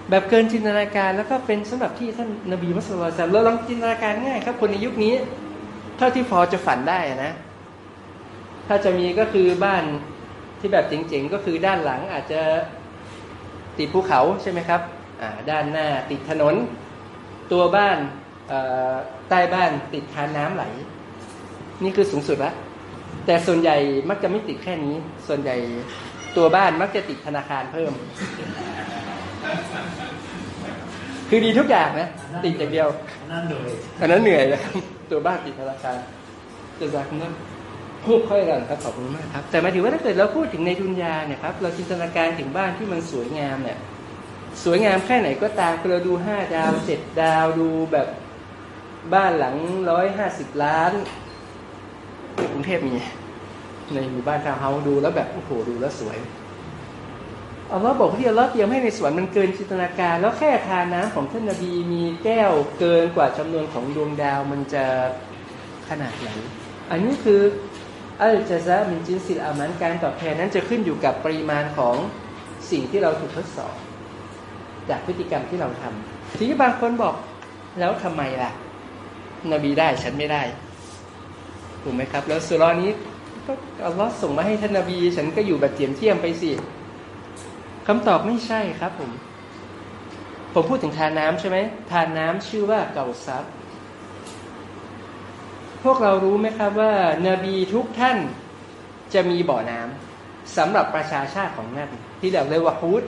แบบเกินจินตนาการแล้วก็เป็นสำหรับที่ท่านนบีมุสลิมเราลองจินตนาการง่ายครับ คนในยุคนี้ เท่าที่พอจะฝันได้นะ ถ้าจะมีก็คือบ้านที่แบบเจ๋งๆก็คือด้านหลังอาจจะติดภูเขาใช่ไหมครับอ่าด้านหน้าติดถนน ตัวบ้านใต้บ้านติดทานน้ำไหล นี่คือสูงสุดละแต่ส่วนใหญ่มักจะไม่ติดแค่นี้ ส่วนใหญ่ตัวบ้านมักจะติดธนาคารเพิ่ม คือดีทุกอย่างนะติดอย่างเดียวนั่นเลยอันนั้นเหนื่อยนะครับตัวบ้านติดธนาคารจะจากนั้นพูดค่อยกันครับขอบคุณมากครับ แต่หมายถึงว่าถ้าเกิดเราพูดถึงในดุนยาเนี่ยครับเราจินตนาการถึงบ้านที่มันสวยงามเนี่ย สวยงามแค่ไหนก็ตามคือเราดูห้าดาวเจ็ดดาวดูแบบบ้านหลังร้อยห้าสิบล้าน กรุงเทพมี ในหมู่บ้านทาวน์เฮาดูแล้วแบบโอ้โหดูแล้วสวยอัลลอฮ์บอกที่อัลลอฮ์เตรียมให้ในสวนมันเกินจินตนาการ แล้วแค่ทานน้ำของท่านนบีมีแก้วเกินกว่าจำนวนของดวงดาวมันจะขนาดไหนอันนี้คืออัลจาซามินจินซิลอามันการตอบแทนนั้นจะขึ้นอยู่กับปริมาณของสิ่งที่เราถูกทดสอบ จากพฤติกรรมที่เราทำทีนี้บางคนบอกแล้วทำไมล่ะ นบีได้ฉันไม่ได้ ถูกไหมครับ แล้วสุรานี้ก็อัลลอฮ์ส่งมาให้ท่านนบี ฉันก็อยู่แบบเจียมเทียมไปสิคำตอบไม่ใช่ครับผม ผมพูดถึงทานน้ำใช่ไหมทานน้ำชื่อว่าเกาซับพวกเรารู้ไหมครับว่านบีทุกท่านจะมีบ่อน้ำสำหรับประชาชาติของนั่นที่เรียกเลยว่าฮุด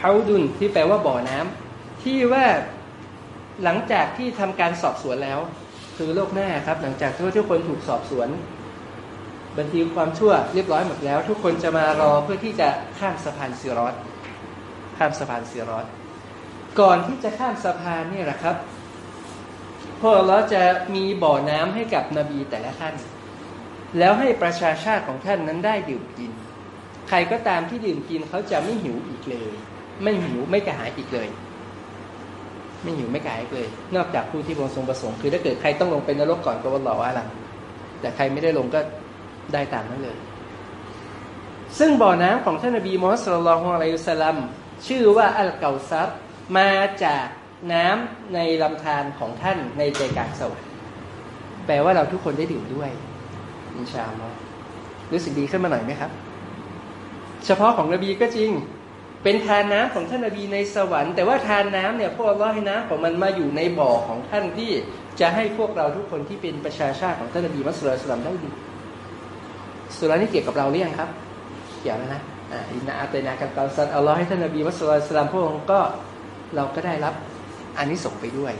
ฮาดุนที่แปลว่าบ่อน้ำที่ว่าหลังจากที่ทำการสอบสวนแล้ว คือโลกหน้าครับ หลังจากที่ทุกคนถูกสอบสวน บันทึกความชั่วเรียบร้อยหมดแล้ว ทุกคนจะมารอเพื่อที่จะข้ามสะพานซีรอสข้ามสะพานซีรอสก่อนที่จะข้ามสะพานนี่แหละครับพวกเราจะมีบ่อน้ำให้กับนบีแต่ละท่าน แล้วให้ประชาชาติของท่านนั้นได้ดื่มกิน ใครก็ตามที่ดื่มกินเขาจะไม่หิวอีกเลย ไม่หิวไม่กระหายอีกเลย ไม่หิวไม่กายเลย นอกจากผู้ที่บงทรงประสงค์คือถ้าเกิดใครต้องลงเป็นนรกก่อนก็ว่าหล่อว่าหลังแต่ใครไม่ได้ลงก็ได้ตามนั้นเลย ซึ่งบ่อน้ำของท่านนบีมูฮัมมัดสุลลัลฮุอะลัยฮิสลลัมชื่อว่าอัลเกาซับมาจากน้ำในลำธารของท่านในใจกลางสวรรค์แปลว่าเราทุกคนได้ดื่มด้วยอินชาอัลลอฮ์รู้สึกดีขึ้นมาหน่อยไหมครับ เฉพาะของนบีก็จริง เป็นทานน้ำของท่านนบีในสวรรค์แต่ว่าทานน้ำเนี่ยพวกเราให้น้ำของมันมาอยู่ในบ่อของท่านที่จะให้พวกเราทุกคนที่เป็นประชาชาติของท่านนบีมัสลิมสลัมได้ดื่มสุรานี่เกี่ยวกับเราหรือยังครับ เกี่ยวแล้วนะอินนาอัตนากับกาซันอัลลอฮ์ให้ท่านนบีมัสลิมสลัมพวกองค์ก็เราก็ได้รับอันนี้ส่งไปด้วย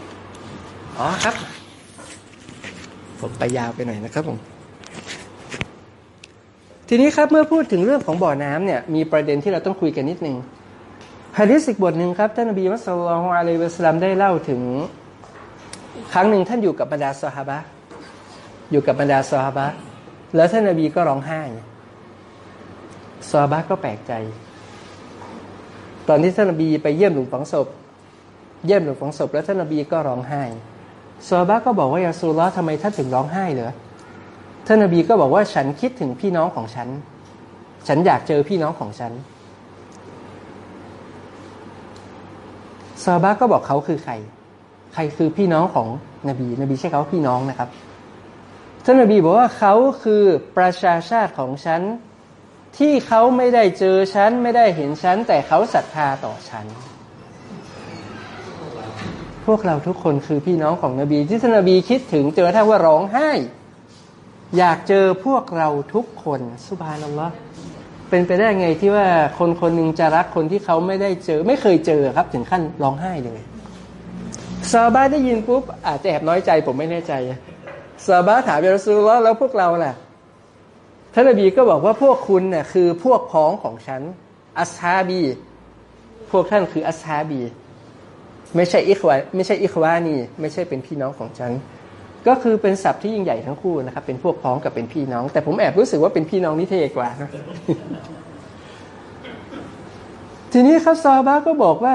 อ๋อครับ ผมไปยาวไปหน่อยนะครับผมทีนี้ครับเมื่อพูดถึงเรื่องของบ่อน้ำเนี่ยมีประเด็นที่เราต้องคุยกันนิดนึง ฮะดิษอีกบทหนึ่งครับท่านนบีมุสลิมอะลัยวะสลลัมได้เล่าถึง ครั้งหนึ่งท่านอยู่กับบรรดาซอฮาบะอยู่กับบรรดาซอฮาบะแล้วท่านนบีก็ร้องไห้ซอฮาบะก็แปลกใจ ตอนที่ท่านนบีไปเยี่ยมหลุมฝังศพ เยี่ยมหลุมฝังศพ แล้วท่านนบีก็ร้องไห้ซอฮาบะก็บอกว่ายาซูลลอฮ์ทำไมท่านถึงร้องไห้เหรอท่านนบีก็บอกว่าฉันคิดถึงพี่น้องของฉัน ฉันอยากเจอพี่น้องของฉัน ซาบะก็บอกเขาคือใคร ใครคือพี่น้องของนบี นบีใช้คำว่าพี่น้องนะครับท่านนบีบอกว่าเขาคือประชาชาติของฉัน ที่เขาไม่ได้เจอฉัน ไม่ได้เห็นฉัน แต่เขาศรัทธาต่อฉัน พวกเราทุกคนคือพี่น้องของนบี ที่ท่านนบีคิดถึงเจอท่านว่าร้องไห้ อยากเจอพวกเราทุกคนสุบานัลลอฮ์ เป็นไปได้ไงที่ว่าคนคนหนึ่งจะรักคนที่เขาไม่ได้เจอ ไม่เคยเจอครับ ถึงขั้นร้องไห้เลยซาบาได้ยินปุ๊บอาจจะแอบน้อยใจผมไม่แน่ใจซาบาถามยาสุลแล้วพวกเราล่ะท่านนบีก็บอกว่าพวกคุณเนี่ยคือพวกพ้องของฉันอัสฮาบี พวกท่านคืออัสฮาบี ไม่ใช่อิควาไม่ใช่อิควานี ไม่ใช่เป็นพี่น้องของฉัน ก็คือเป็นศัพท์ที่ยิ่งใหญ่ทั้งคู่นะครับ เป็นพวกพ้องกับเป็นพี่น้อง แต่ผมแอบรู้สึกว่าเป็นพี่น้องนี่เท่กว่านะทีนี้ครับซาบะก็บอกว่า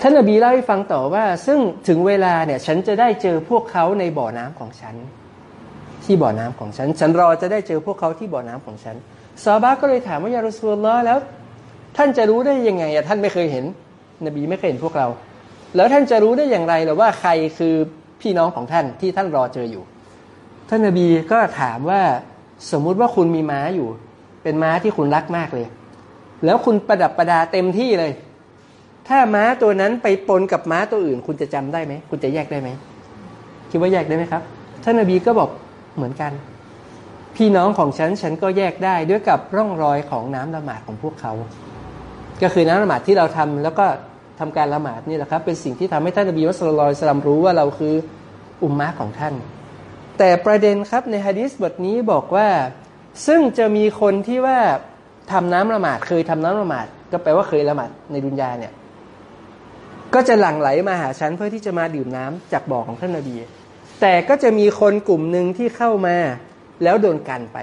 ท่านอบีเล่าให้ฟังต่อว่า ซึ่งถึงเวลาเนี่ย ฉันจะได้เจอพวกเขาในบ่อน้ำของฉัน ที่บ่อน้ำของฉัน ฉันรอจะได้เจอพวกเขาที่บ่อน้ำของฉันซาบะก็เลยถามว่ายารุสูลลอแล้ว ท่านจะรู้ได้ยังไงอะท่านไม่เคยเห็น นบีไม่เคยเห็นพวกเรา แล้วท่านจะรู้ได้อย่างไรหรือว่าใครคือพี่น้องของท่านที่ท่านรอเจออยู่ ท่านนบีก็ถามว่าสมมุติว่าคุณมีม้าอยู่ เป็นม้าที่คุณรักมากเลย แล้วคุณประดับประดาเต็มที่เลย ถ้าม้าตัวนั้นไปปนกับม้าตัวอื่น คุณจะจำได้ไหมคุณจะแยกได้ไหมคิดว่าแยกได้ไหมครับ ท่านนบีก็บอกเหมือนกัน พี่น้องของฉันฉันก็แยกได้ด้วยกับร่องรอยของน้ำละหมาดของพวกเขา ก็คือน้ำละหมาดที่เราทำแล้วก็ ทำการละหมาดนี่แหละครับ เป็นสิ่งที่ทำให้ท่านนบีมุสลิมสลัมรู้ว่าเราคืออุมมะของท่าน แต่ประเด็นครับในฮะดิษบทนี้บอกว่า ซึ่งจะมีคนที่ว่าทำน้ำละหมาดเคยทำน้ำละหมาด ก็แปลว่าเคยละหมาดในดุนยาเนี่ยก็จะหลั่งไหลมาหาฉันเพื่อที่จะมาดื่มน้ำจากบ่อของท่านนบี แต่ก็จะมีคนกลุ่มหนึ่งที่เข้ามาแล้วโดนกันไป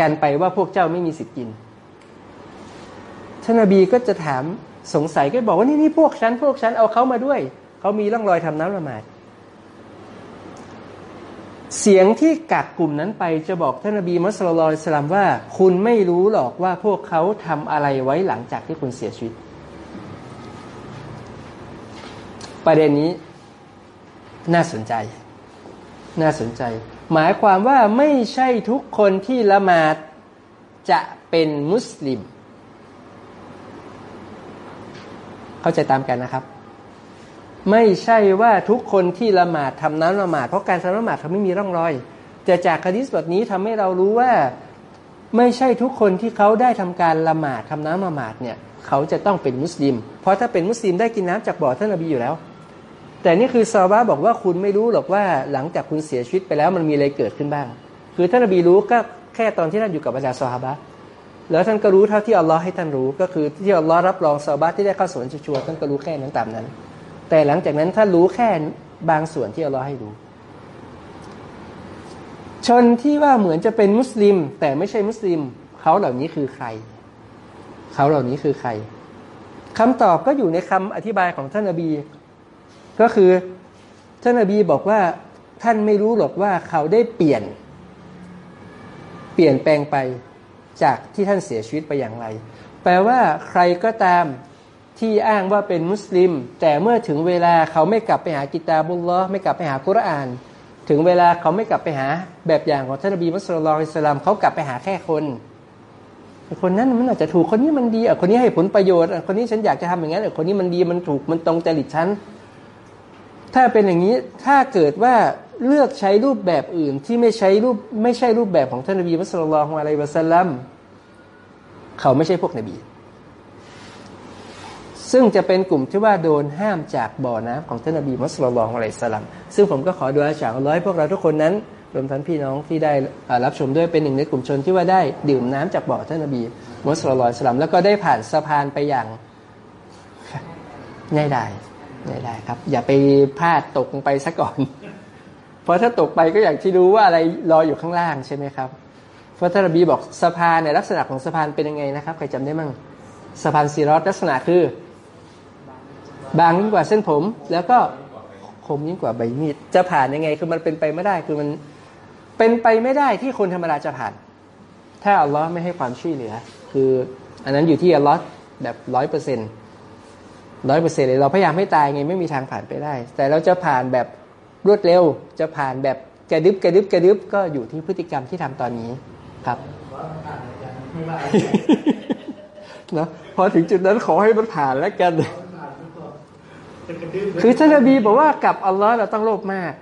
กันไปว่าพวกเจ้าไม่มีสิทธิ์กินท่านนบีก็จะถาม สงสัยก็บอกว่านี่นี่พวกฉันพวกฉันเอาเขามาด้วย เขามีร่องรอยทำน้ำละหมาด เสียงที่กักกลุ่มนั้นไปจะบอกท่านนบีมุสลิมสลามว่า คุณไม่รู้หรอกว่าพวกเขาทำอะไรไว้หลังจากที่คุณเสียชีวิต ประเด็นนี้น่าสนใจ น่าสนใจ หมายความว่าไม่ใช่ทุกคนที่ละหมาดจะเป็นมุสลิม เข้าใจตามกันนะครับ ไม่ใช่ว่าทุกคนที่ละหมาดทำน้ำละหมาดเพราะการทำละหมาดเขาไม่มีร่องรอยแต่จากคดีสบทนี้ทำให้เรารู้ว่าไม่ใช่ทุกคนที่เขาได้ทำการละหมาดทำน้ำละหมาดเนี่ยเขาจะต้องเป็นมุสลิม เพราะถ้าเป็นมุสลิมได้กินน้ำจากบ่อท่านนบีอยู่แล้ว แต่นี่คือซาบะบอกว่าคุณไม่รู้หรอกว่าหลังจากคุณเสียชีวิตไปแล้วมันมีอะไรเกิดขึ้นบ้าง คือท่านนบีรู้ก็แค่ตอนที่ท่านอยู่กับบรรดาซอฮาบะ แล้วท่านก็รู้เท่าที่อัลลอฮ์ให้ท่านรู้ ก็คือที่อัลลอฮ์รับรองซาบะที่ได้เข้าสวนชัวร์ท่านก็รู้แค่นั้นตามนั้น แต่หลังจากนั้นท่านรู้แค่บางส่วนที่อัลลอฮ์ให้รู้ ชนที่ว่าเหมือนจะเป็นมุสลิม แต่ไม่ใช่มุสลิมเขาเหล่านี้คือใคร เขาเหล่านี้คือใครคำตอบก็อยู่ในคำอธิบายของท่านนบี ก็คือท่านนบีบอกว่าท่านไม่รู้หรอกว่าเขาได้เปลี่ยน เปลี่ยนแปลงไป จากที่ท่านเสียชีวิตไปอย่างไร แปลว่าใครก็ตามที่อ้างว่าเป็นมุสลิม แต่เมื่อถึงเวลาเขาไม่กลับไปหากิตาบุลลอไม่กลับไปหากุรอาน ถึงเวลาเขาไม่กลับไปหาแบบอย่างของท่านนบีมุสลิมอิสลามเขากลับไปหาแค่คนคนนั้นมันอาจจะถูกคนนี้มันดีอะคนนี้ให้ผลประโยชน์อะคนนี้ฉันอยากจะทำอย่างนั้นอะคนนี้มันดีมันถูกมันตรงจริตฉัน ถ้าเป็นอย่างนี้ถ้าเกิดว่าเลือกใช้รูปแบบอื่นที่ไม่ใช้รูปไม่ใช่รูปแบบของท่านนบีมุสลิมขอะลัยวะสัลลัมเขาไม่ใช่พวกนบี ซึ่งจะเป็นกลุ่มที่ว่าโดนห้ามจากบ่อน้ำของท่านนบีมุสลิมของอะลัยสลัมซึ่งผมก็ขอดูอาจากร้อยพวกเราทุกคนนั้นรวมทั้งพี่น้องที่ได้รับชมด้วยเป็นหนึ่งในกลุ่มชนที่ว่าได้ดื่มน้ำจากบ่อท่านนบีมุสลิมสลัมแล้วก็ได้ผ่านสะพานไปอย่างง่ายดาย ง่ายดายครับ อย่าไปพลาดตกไปซะก่อน เพราะถ้าตกไปก็อย่างที่รู้ว่าอะไรรออยู่ข้างล่างใช่ไหมครับเพราะท่านนบีบอกสะพานเนี่ยลักษณะของสะพานเป็นยังไงนะครับใครจำได้มั่งสะพานซีรอสลักษณะคือ บางยิ่งกว่าเส้นผม แล้วก็คมยิ่งกว่าใบมีดจะผ่านยังไง คือมันเป็นไปไม่ได้คือมันเป็นไปไม่ได้ที่คนธรรมดาจะผ่าน ถ้าอัลลอฮ์ไม่ให้ความช่วยเหลือ คือ อันนั้นอยู่ที่อัลลอฮ์แบบร้อยเปอร์เซ็นต์ ร้อยเปอร์เซ็นต์เลยเราพยายามให้ตายไงไม่มีทางผ่านไปได้ แต่เราจะผ่านแบบรวดเร็ว จะผ่านแบบกระดึบกระดึบกระดึบก็อยู่ที่พฤติกรรมที่ทำตอนนี้ครับเนาะพอถึงจุดนั้นขอให้มันผ่านแล้วกัน คือท่านนบีบอกว่ากับอัลลอฮ์เราต้องโลภมาก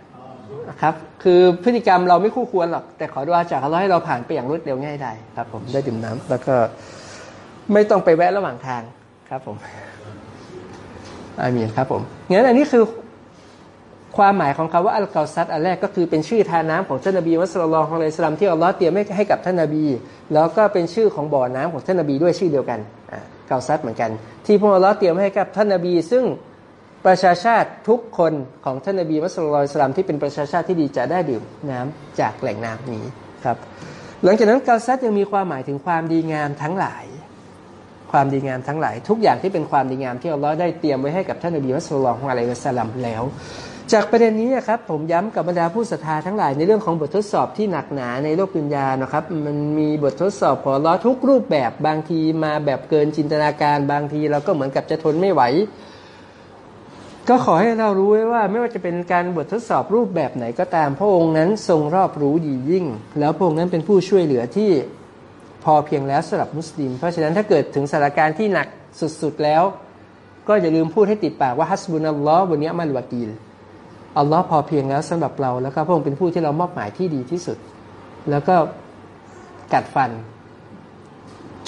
นะครับ คือพฤติกรรมเราไม่คู่ควรหรอก แต่ขอดูอาจากอัลลอฮ์ให้เราผ่านไปอย่างรวดเร็วง่ายได้ครับ ผมได้ดื่มน้ำแล้วก็ไม่ต้องไปแวะระหว่างทางครับผม อามีนครับผมงั้นอันนี้คือความหมายของคาว่าอัลกอซัดอันแรกก็คือเป็นชื่อทาน้ำของท่านนบีมุสลิมของอะลัยสลามที่อัลลอฮ์เตรียมให้กับท่านนบี แล้วก็เป็นชื่อของบ่อน้ำของท่านนบีด้วยชื่อเดียวกันเกาซัดเหมือนกัน ที่พระอัลลอฮ์เตรียมให้กับท่านนบี ซึ่งประชาชาติทุกคนของท่านนบีมุสลิมสลามที่เป็นประชาชาติที่ดีจะได้ดื่มน้ำจากแหล่งน้ำนี้ครับ หลังจากนั้นกาซัดยังมีความหมายถึงความดีงามทั้งหลาย ความดีงามทั้งหลาย ทุกอย่างที่เป็นความดีงามที่อัลลอฮ์ได้เตรียมไว้ให้กับท่านนบีมุสลิมของอะลัยสลามแล้ว จากประเด็นนี้นะครับผมย้ำกับบรรดาผู้ศรัทธาทั้งหลายในเรื่องของบททดสอบที่หนักหนาในโลกปัญญานะครับมันมีบททดสอบของล้อทุกรูปแบบบางทีมาแบบเกินจินตนาการบางทีเราก็เหมือนกับจะทนไม่ไหวก็ขอให้เรารู้ไว้ว่าไม่ว่าจะเป็นการบททดสอบรูปแบบไหนก็ตามพระองค์นั้นทรงรอบรู้ดียิ่ง แล้วพระองค์นั้นเป็นผู้ช่วยเหลือที่ พอเพียงแล้วสำหรับมุสลิม เพราะฉะนั้นถ้าเกิดถึงสถานการณ์ที่หนักสุดๆแล้ว ก็อย่าลืมพูดให้ติดปากว่าฮัสบุนัลลอฮ์วันนี้มันวากีลอัลลอฮ์พอเพียงแล้วสำหรับเราแล้วก็พระองค์เป็นผู้ที่เรามอบหมายที่ดีที่สุด แล้วก็กัดฟัน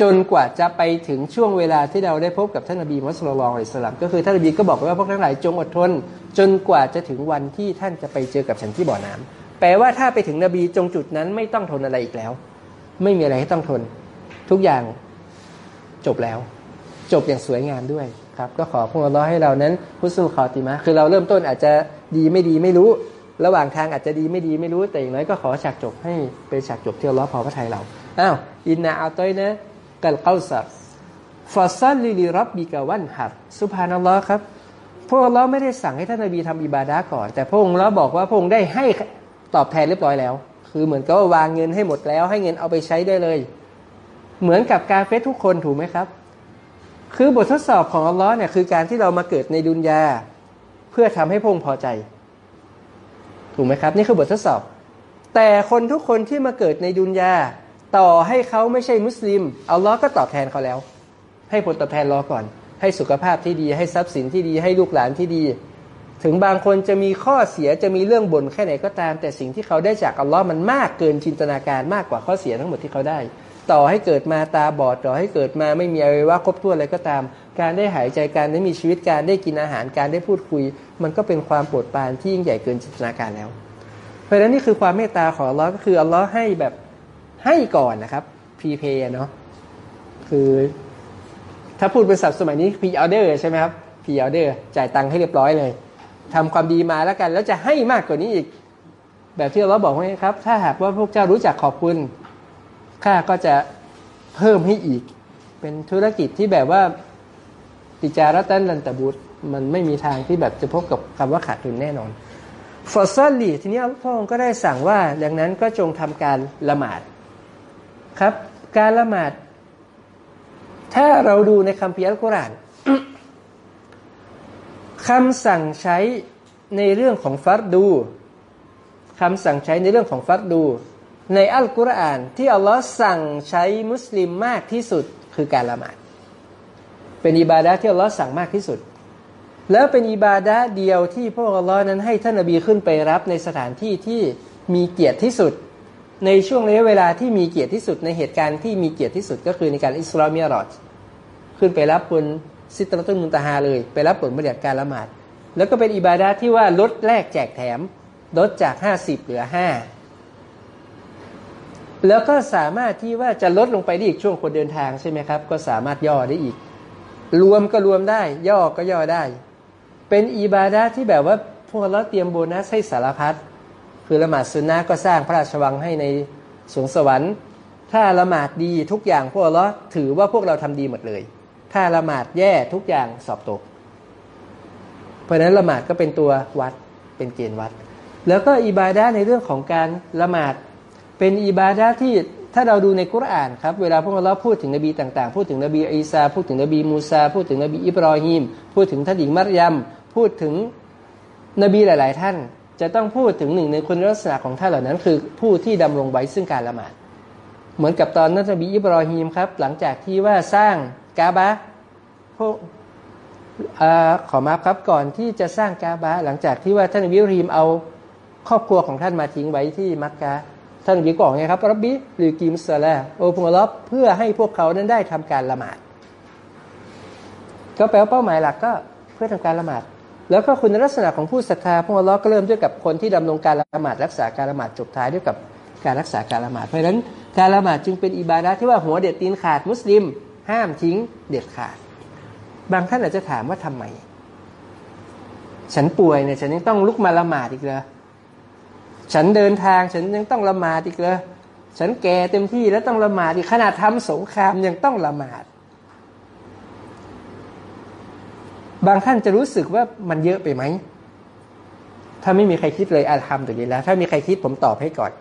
จนกว่าจะไปถึงช่วงเวลาที่เราได้พบกับท่านนบีมุสลิมอะลัยสลัมก็คือท่านนบีก็บอกว่าพวกทั้งหลายจงอดทน จนกว่าจะถึงวันที่ท่านจะไปเจอกับฉันที่บ่อน้ำแปลว่าถ้าไปถึงนบีจงจุดนั้นไม่ต้องทนอะไรอีกแล้ว ไม่มีอะไรให้ต้องทน ทุกอย่างจบแล้ว จบอย่างสวยงามด้วยครับ ก็ขอพระองค์ให้เรานั้นพุสุลคอติมะคือเราเริ่มต้นอาจจะดีไม่ดีไม่รู้ ระหว่างทางอาจจะดีไม่ดีไม่รู้แต่อย่างน้อยก็ขอฉากจบให้เป็นฉากจบที่อัลลอฮ์พอพระทัยเราอ้าวإنا أعطيناك الكوثر فصل لربك وانحر سبحان اللهครับพระองค์ไม่ได้สั่งให้ท่านนบีทำอิบาดะก่อน แต่พระองค์เราบอกว่าพระองค์ได้ให้ตอบแทนเรียบร้อยแล้ว คือเหมือนกับว่าวางเงินให้หมดแล้ว ให้เงินเอาไปใช้ได้เลย เหมือนกับการเฟซทุกคนถูกไหมครับ คือบททดสอบของอัลลอฮ์เนี่ยคือการที่เรามาเกิดในดุนยา เพื่อทำให้พระองค์พอใจ ถูกไหมครับ นี่คือบททดสอบ แต่คนทุกคนที่มาเกิดในดุนยา ต่อให้เขาไม่ใช่มุสลิมอัลลอฮ์ก็ตอบแทนเขาแล้ว ให้ผลตอบแทนรอก่อน ให้สุขภาพที่ดีให้ทรัพย์สินที่ดีให้ลูกหลานที่ดี ถึงบางคนจะมีข้อเสียจะมีเรื่องบ่นแค่ไหนก็ตาม แต่สิ่งที่เขาได้จากอัลลอฮ์มันมากเกินจินตนาการมากกว่าข้อเสียทั้งหมดที่เขาได้ ต่อให้เกิดมาตาบอดต่อให้เกิดมาไม่มีอวัยวะครบถ้วนอะไรก็ตาม การได้หายใจการได้มีชีวิตการได้กินอาหารการได้พูดคุย มันก็เป็นความโปรดปรานที่ยิ่งใหญ่เกินจินตนาการแล้ว เพราะฉะนั้นนี่คือความเมตตาของอัลลอฮ์ก็คืออัลลอฮ์ให้แบบให้ก่อนนะครับ prepay เนาะคือถ้าพูดเป็นศัพท์สมัยนี้ preorder ใช่ไหมครับ preorder จ่ายตังค์ให้เรียบร้อยเลย ทำความดีมาแล้วกัน แล้วจะให้มากกว่านี้อีก แบบที่เราบอกไว้ครับ ถ้าหากว่าพวกเจ้ารู้จักขอบคุณข้าก็จะเพิ่มให้อีก เป็นธุรกิจที่แบบว่าتجارة لن تبورมันไม่มีทางที่แบบจะพบกับคำว่าขาดทุนแน่นอนفصلทีนี้พระองค์ก็ได้สั่งว่าดังนั้นก็จงทำการละหมาดครับ การละหมาด ถ้าเราดูในคัมภีร์อัลกุรอาน คำสั่งใช้ในเรื่องของฟัรฎูคำสั่งใช้ในเรื่องของฟัรฎู ในอัลกุรอานที่อัลลอฮ์สั่งใช้มุสลิมมากที่สุดคือการละหมาด เป็นอิบาดะที่อัลลอฮ์สั่งมากที่สุด แล้วเป็นอิบาดะเดียวที่พระอัลลอฮ์นั้นให้ท่านนบีขึ้นไปรับในสถานที่ที่มีเกียรติที่สุด ในช่วงระยะเวลาที่มีเกียรติที่สุดในเหตุการณ์ที่มีเกียรติที่สุดก็คือในการอิสลามีรอดขึ้นไปรับบน ซิตรตุนมุนตาฮาเลย ไปรับผลบัญญัติการละหมาด แล้วก็เป็นอิบาดะที่ว่าลดแลกแจกแถม ลดจากห้าสิบเหลือห้าแล้วก็สามารถที่ว่าจะลดลงไปได้อีกช่วงคนเดินทางใช่ไหมครับ ก็สามารถย่อได้อีก รวมก็รวมได้ ย่อก็ย่อได้ เป็นอิบาดะที่แบบว่าพวกเราเตรียมโบนัสให้สารพัดคือละหมาดสุนนะก็สร้างพระราชวังให้ในสวงสวรรค์ ถ้าละหมาดดีทุกอย่างพวกเราถือว่าพวกเราทำดีหมดเลย ถ้าละหมาดแย่ทุกอย่างสอบตก เพราะนั้นละหมาดก็เป็นตัววัดเป็นเกณฑ์วัด แล้วก็อิบาดะในเรื่องของการละหมาด เป็นอิบาดะที่ถ้าเราดูในกุรอานครับเวลาพวกเราพูดถึงนบีต่างๆ พูดถึงนบีอีสาพูดถึงนบีมูซา พูดถึงนบีอิบรอฮีมพูดถึงท่านหญิงมัรยัมพูดถึงนบีหลาย ๆ ท่าน จะต้องพูดถึงหนึ่งในคุณลักษณะของท่านเหล่านั้น คือผู้ที่ดำรงไว้ซึ่งการละหมาด เหมือนกับตอนนับีอิบรอฮีมครับ หลังจากที่ว่าสร้าง กาบะพวกอขอมาครับก่อนที่จะสร้างกาบะหลังจากที่ว่าท่านนบีอิรอฮีมเอาครอบครัวของท่านมาทิ้งไว้ที่มักกะท่านนบีบอกไงครับรับบิหรือกิมสลาโอพงรับเพื่อให้พวกเขานั้นได้ทำการละหมาด ก็แปลว่าเป้าหมายหลักก็เพื่อทำการละหมาด แล้วก็คุณลักษณะของผู้ศรัทธาพวกเราก็เริ่มด้วยกับคนที่ดำรงการละหมาดรักษาการละหมาดจบท้ายด้วยกับการรักษาการละหมาดเพราะฉะนั้นการละหมาดจึงเป็นอิบาดะที่ว่าหัวเด็ดตีนขาดมุสลิม ห้ามทิ้งเด็ดขาด บางท่านอาจจะถามว่าทำไม ฉันป่วยเนี่ยฉันยังต้องลุกมาละหมาดอีกเลยฉันเดินทางฉันยังต้องละหมาดอีกเลยฉันแก่เต็มที่แล้วต้องละหมาดอีกขนาดทำสงครามยังต้องละหมาด บางท่านจะรู้สึกว่ามันเยอะไปไหม ถ้าไม่มีใครคิดเลยอาทำตัวนี้แล้ว ถ้ามีใครคิดผมตอบให้ก่อน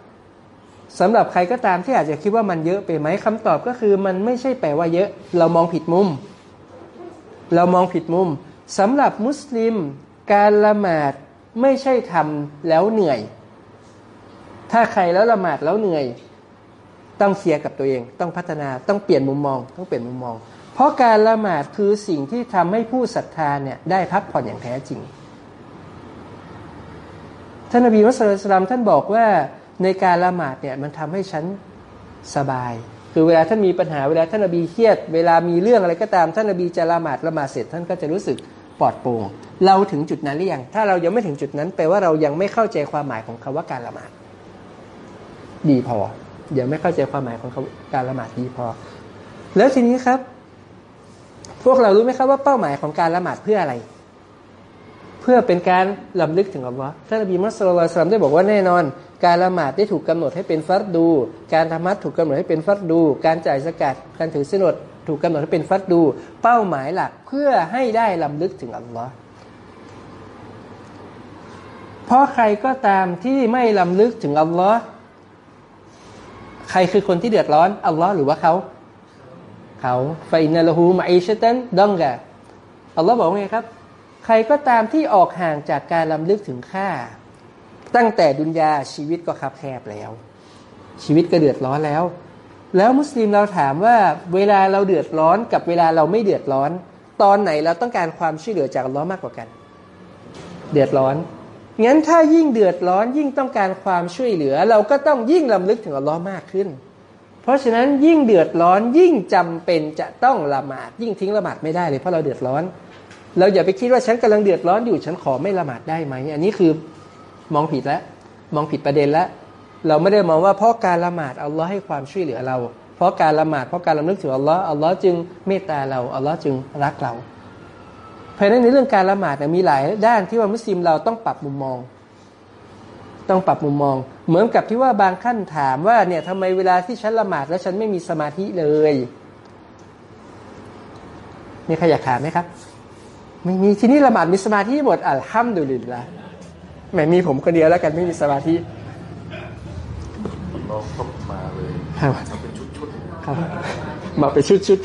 สำหรับใครก็ตามที่อาจจะคิดว่ามันเยอะไปไหมคำตอบก็คือมันไม่ใช่แปลว่าเยอะ เรามองผิดมุม เรามองผิดมุมสำหรับมุสลิม การละหมาดไม่ใช่ทำแล้วเหนื่อย ถ้าใครแล้วละหมาดแล้วเหนื่อย ต้องเคลียร์กับตัวเอง ต้องพัฒนาต้องเปลี่ยนมุมมอง ต้องเปลี่ยนมุมมอง เพราะการละหมาดคือสิ่งที่ทำให้ผู้ศรัทธาเนี่ยได้พักผ่อนอย่างแท้จริงท่านนบีมุสลิมท่านบอกว่า ในการละหมาดเนี่ยมันทำให้ฉันสบาย คือเวลาท่านมีปัญหาเวลาท่านนบีเครียด เวลามีเรื่องอะไรก็ตามท่านนบีจะละหมาดละหมาดเสร็จท่านก็จะรู้สึกปลอดโปร่งเราถึงจุดนั้นหรือยังถ้าเรายังไม่ถึงจุดนั้นแปลว่าเรายังไม่เข้าใจความหมายของคำว่าการละหมาด ดีพอยังไม่เข้าใจความหมายของการละหมาดดีพอ แล้วทีนี้ครับ พวกเรารู้ไหมครับว่าเป้าหมายของการละหมาดเพื่ออะไร เพื่อเป็นการลำลึกถึงอัลลอฮ์ท่านนบีมุสลิมได้บอกว่าแน่นอน การละหมาดได้ถูกกำหนดให้เป็นฟัดดู การทำมัดถูกกำหนดให้เป็นฟัดดู การจ่ายสกัดการถือสินอดถูกกำหนดให้เป็นฟัดดู เป้าหมายหลักเพื่อให้ได้ลำลึกถึงอัลลอฮ์เพราะใครก็ตามที่ไม่ลำลึกถึงอัลลอฮ์ใครคือคนที่เดือดร้อนอัลลอฮ์หรือว่าเขาเขาไฟนาลหูมาอิชตันดองกะอัลลอฮ์บอกว่าไงครับ ใครก็ตามที่ออกห่างจากการลำลึกถึงข้า ตั้งแต่ดุนยาชีวิตก็คับแคบแล้ว ชีวิตก็เดือดร้อนแล้ว แล้วมุสลิมเราถามว่าเวลาเราเดือดร้อนกับเวลาเราไม่เดือดร้อน ตอนไหนเราต้องการความช่วยเหลือจากลลอมากกว่ากัน เดือดร้อนงั้นถ้ายิ่งเดือดร้อนยิ่งต้องการความช่วยเหลือ เราก็ต้องยิ่งลำลึกถึงอัลลอฮ์มากขึ้น เพราะฉะนั้นยิ่งเดือดร้อนยิ่งจำเป็นจะต้องละหมาด ยิ่งทิ้งละหมาดไม่ได้เลยเพราะเราเดือดร้อน เราอย่าไปคิดว่าฉันกำลังเดือดร้อนอยู่ฉันขอไม่ละหมาดได้ไหมอันนี้คือ มองผิดแล้ว มองผิดประเด็นแล้ว เราไม่ได้มองว่าเพราะการละหมาดอัลลอฮ์ให้ความช่วยเหลือเรา เพราะการละหมาดเพราะการละลึกถึงอัลลอฮ์อัลลอฮ์จึงเมตตาเราอัลลอฮ์จึงรักเราเพราะฉะนั้นในเรื่องการละหมาดมีหลายด้านที่ว่ามุสลิมเราต้องปรับมุมมอง ต้องปรับมุมมอง เหมือนกับที่ว่าบางขั้นถามว่าเนี่ยทำไมเวลาที่ฉันละหมาดแล้วฉันไม่มีสมาธิเลยมีใครอยากถามไหมครับ ไม่มีที่นี่ละหมาดมีสมาธิหมดอัลฮัมดุลิลละ ไม่มีผมคนเดียวแล้วกันไม่มีสมาธิเราเข้ามาเลยครับทำเป็นชุดครับ มาเป็นชุด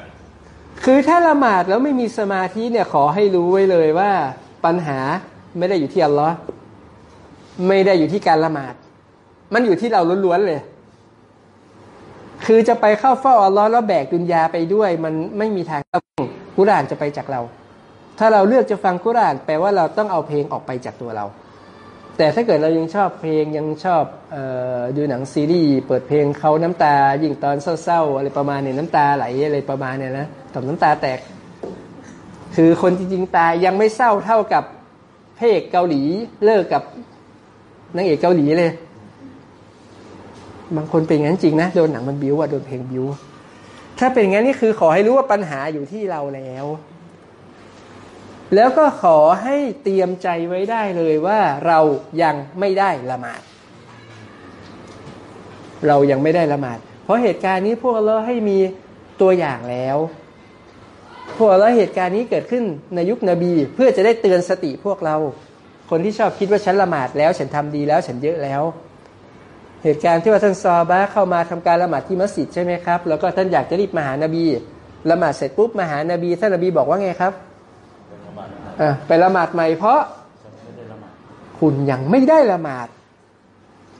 ๆคือถ้าละหมาดแล้วไม่มีสมาธิเนี่ยขอให้รู้ไว้เลยว่าปัญหาไม่ได้อยู่ที่อัลลอฮ์ไม่ได้อยู่ที่การละหมาด มันอยู่ที่เราล้วนๆเลย คือจะไปเข้าเฝ้าอัลลอฮ์แล้วแบกดุนยาไปด้วย มันไม่มีทางกุรานจะไปจากเรา ถ้าเราเลือกจะฟังกุรานแปลว่าเราต้องเอาเพลงออกไปจากตัวเรา แต่ถ้าเกิดเรายังชอบเพลงยังชอบออดูหนังซีรีส์เปิดเพลงเขาน้ำตา ยิ่งตอนเศร้าๆอะไรประมาณเนี้น้ำตาไหลอะไรประมาณเนี้ยนะตบน้ำตาแตก คือคนจริงๆตายยังไม่เศร้าเท่ากับพระเอกเกาหลีเลิกกับนางเอกเกาหลีเลย บางคนเป็นงั้นจริงนะโดนหนังมันบิ้วอะโดนเพลงบิ้วถ้าเป็นงั้นนี่คือขอให้รู้ว่าปัญหาอยู่ที่เราแล้ว แล้วก็ขอให้เตรียมใจไว้ได้เลยว่าเรายังไม่ได้ละหมาด เรายังไม่ได้ละหมาด เพราะเหตุการณ์นี้พวกเราให้มีตัวอย่างแล้ว พวกเราเหตุการณ์นี้เกิดขึ้นในยุคนบี เพื่อจะได้เตือนสติพวกเรา คนที่ชอบคิดว่าฉันละหมาดแล้ว ฉันทำดีแล้วฉันเยอะแล้ว เหตุการณ์ที่ว่าท่านซอบะเข้ามาทำการละหมาดที่มัสยิดใช่ไหมครับ แล้วก็ท่านอยากจะรีบมาหานบีละหมาดเสร็จปุ๊บมาหานบีท่านนบีบอกว่าไงครับ ไปละหมาดใหม่เพราะคุณยังไม่ได้ละหมาด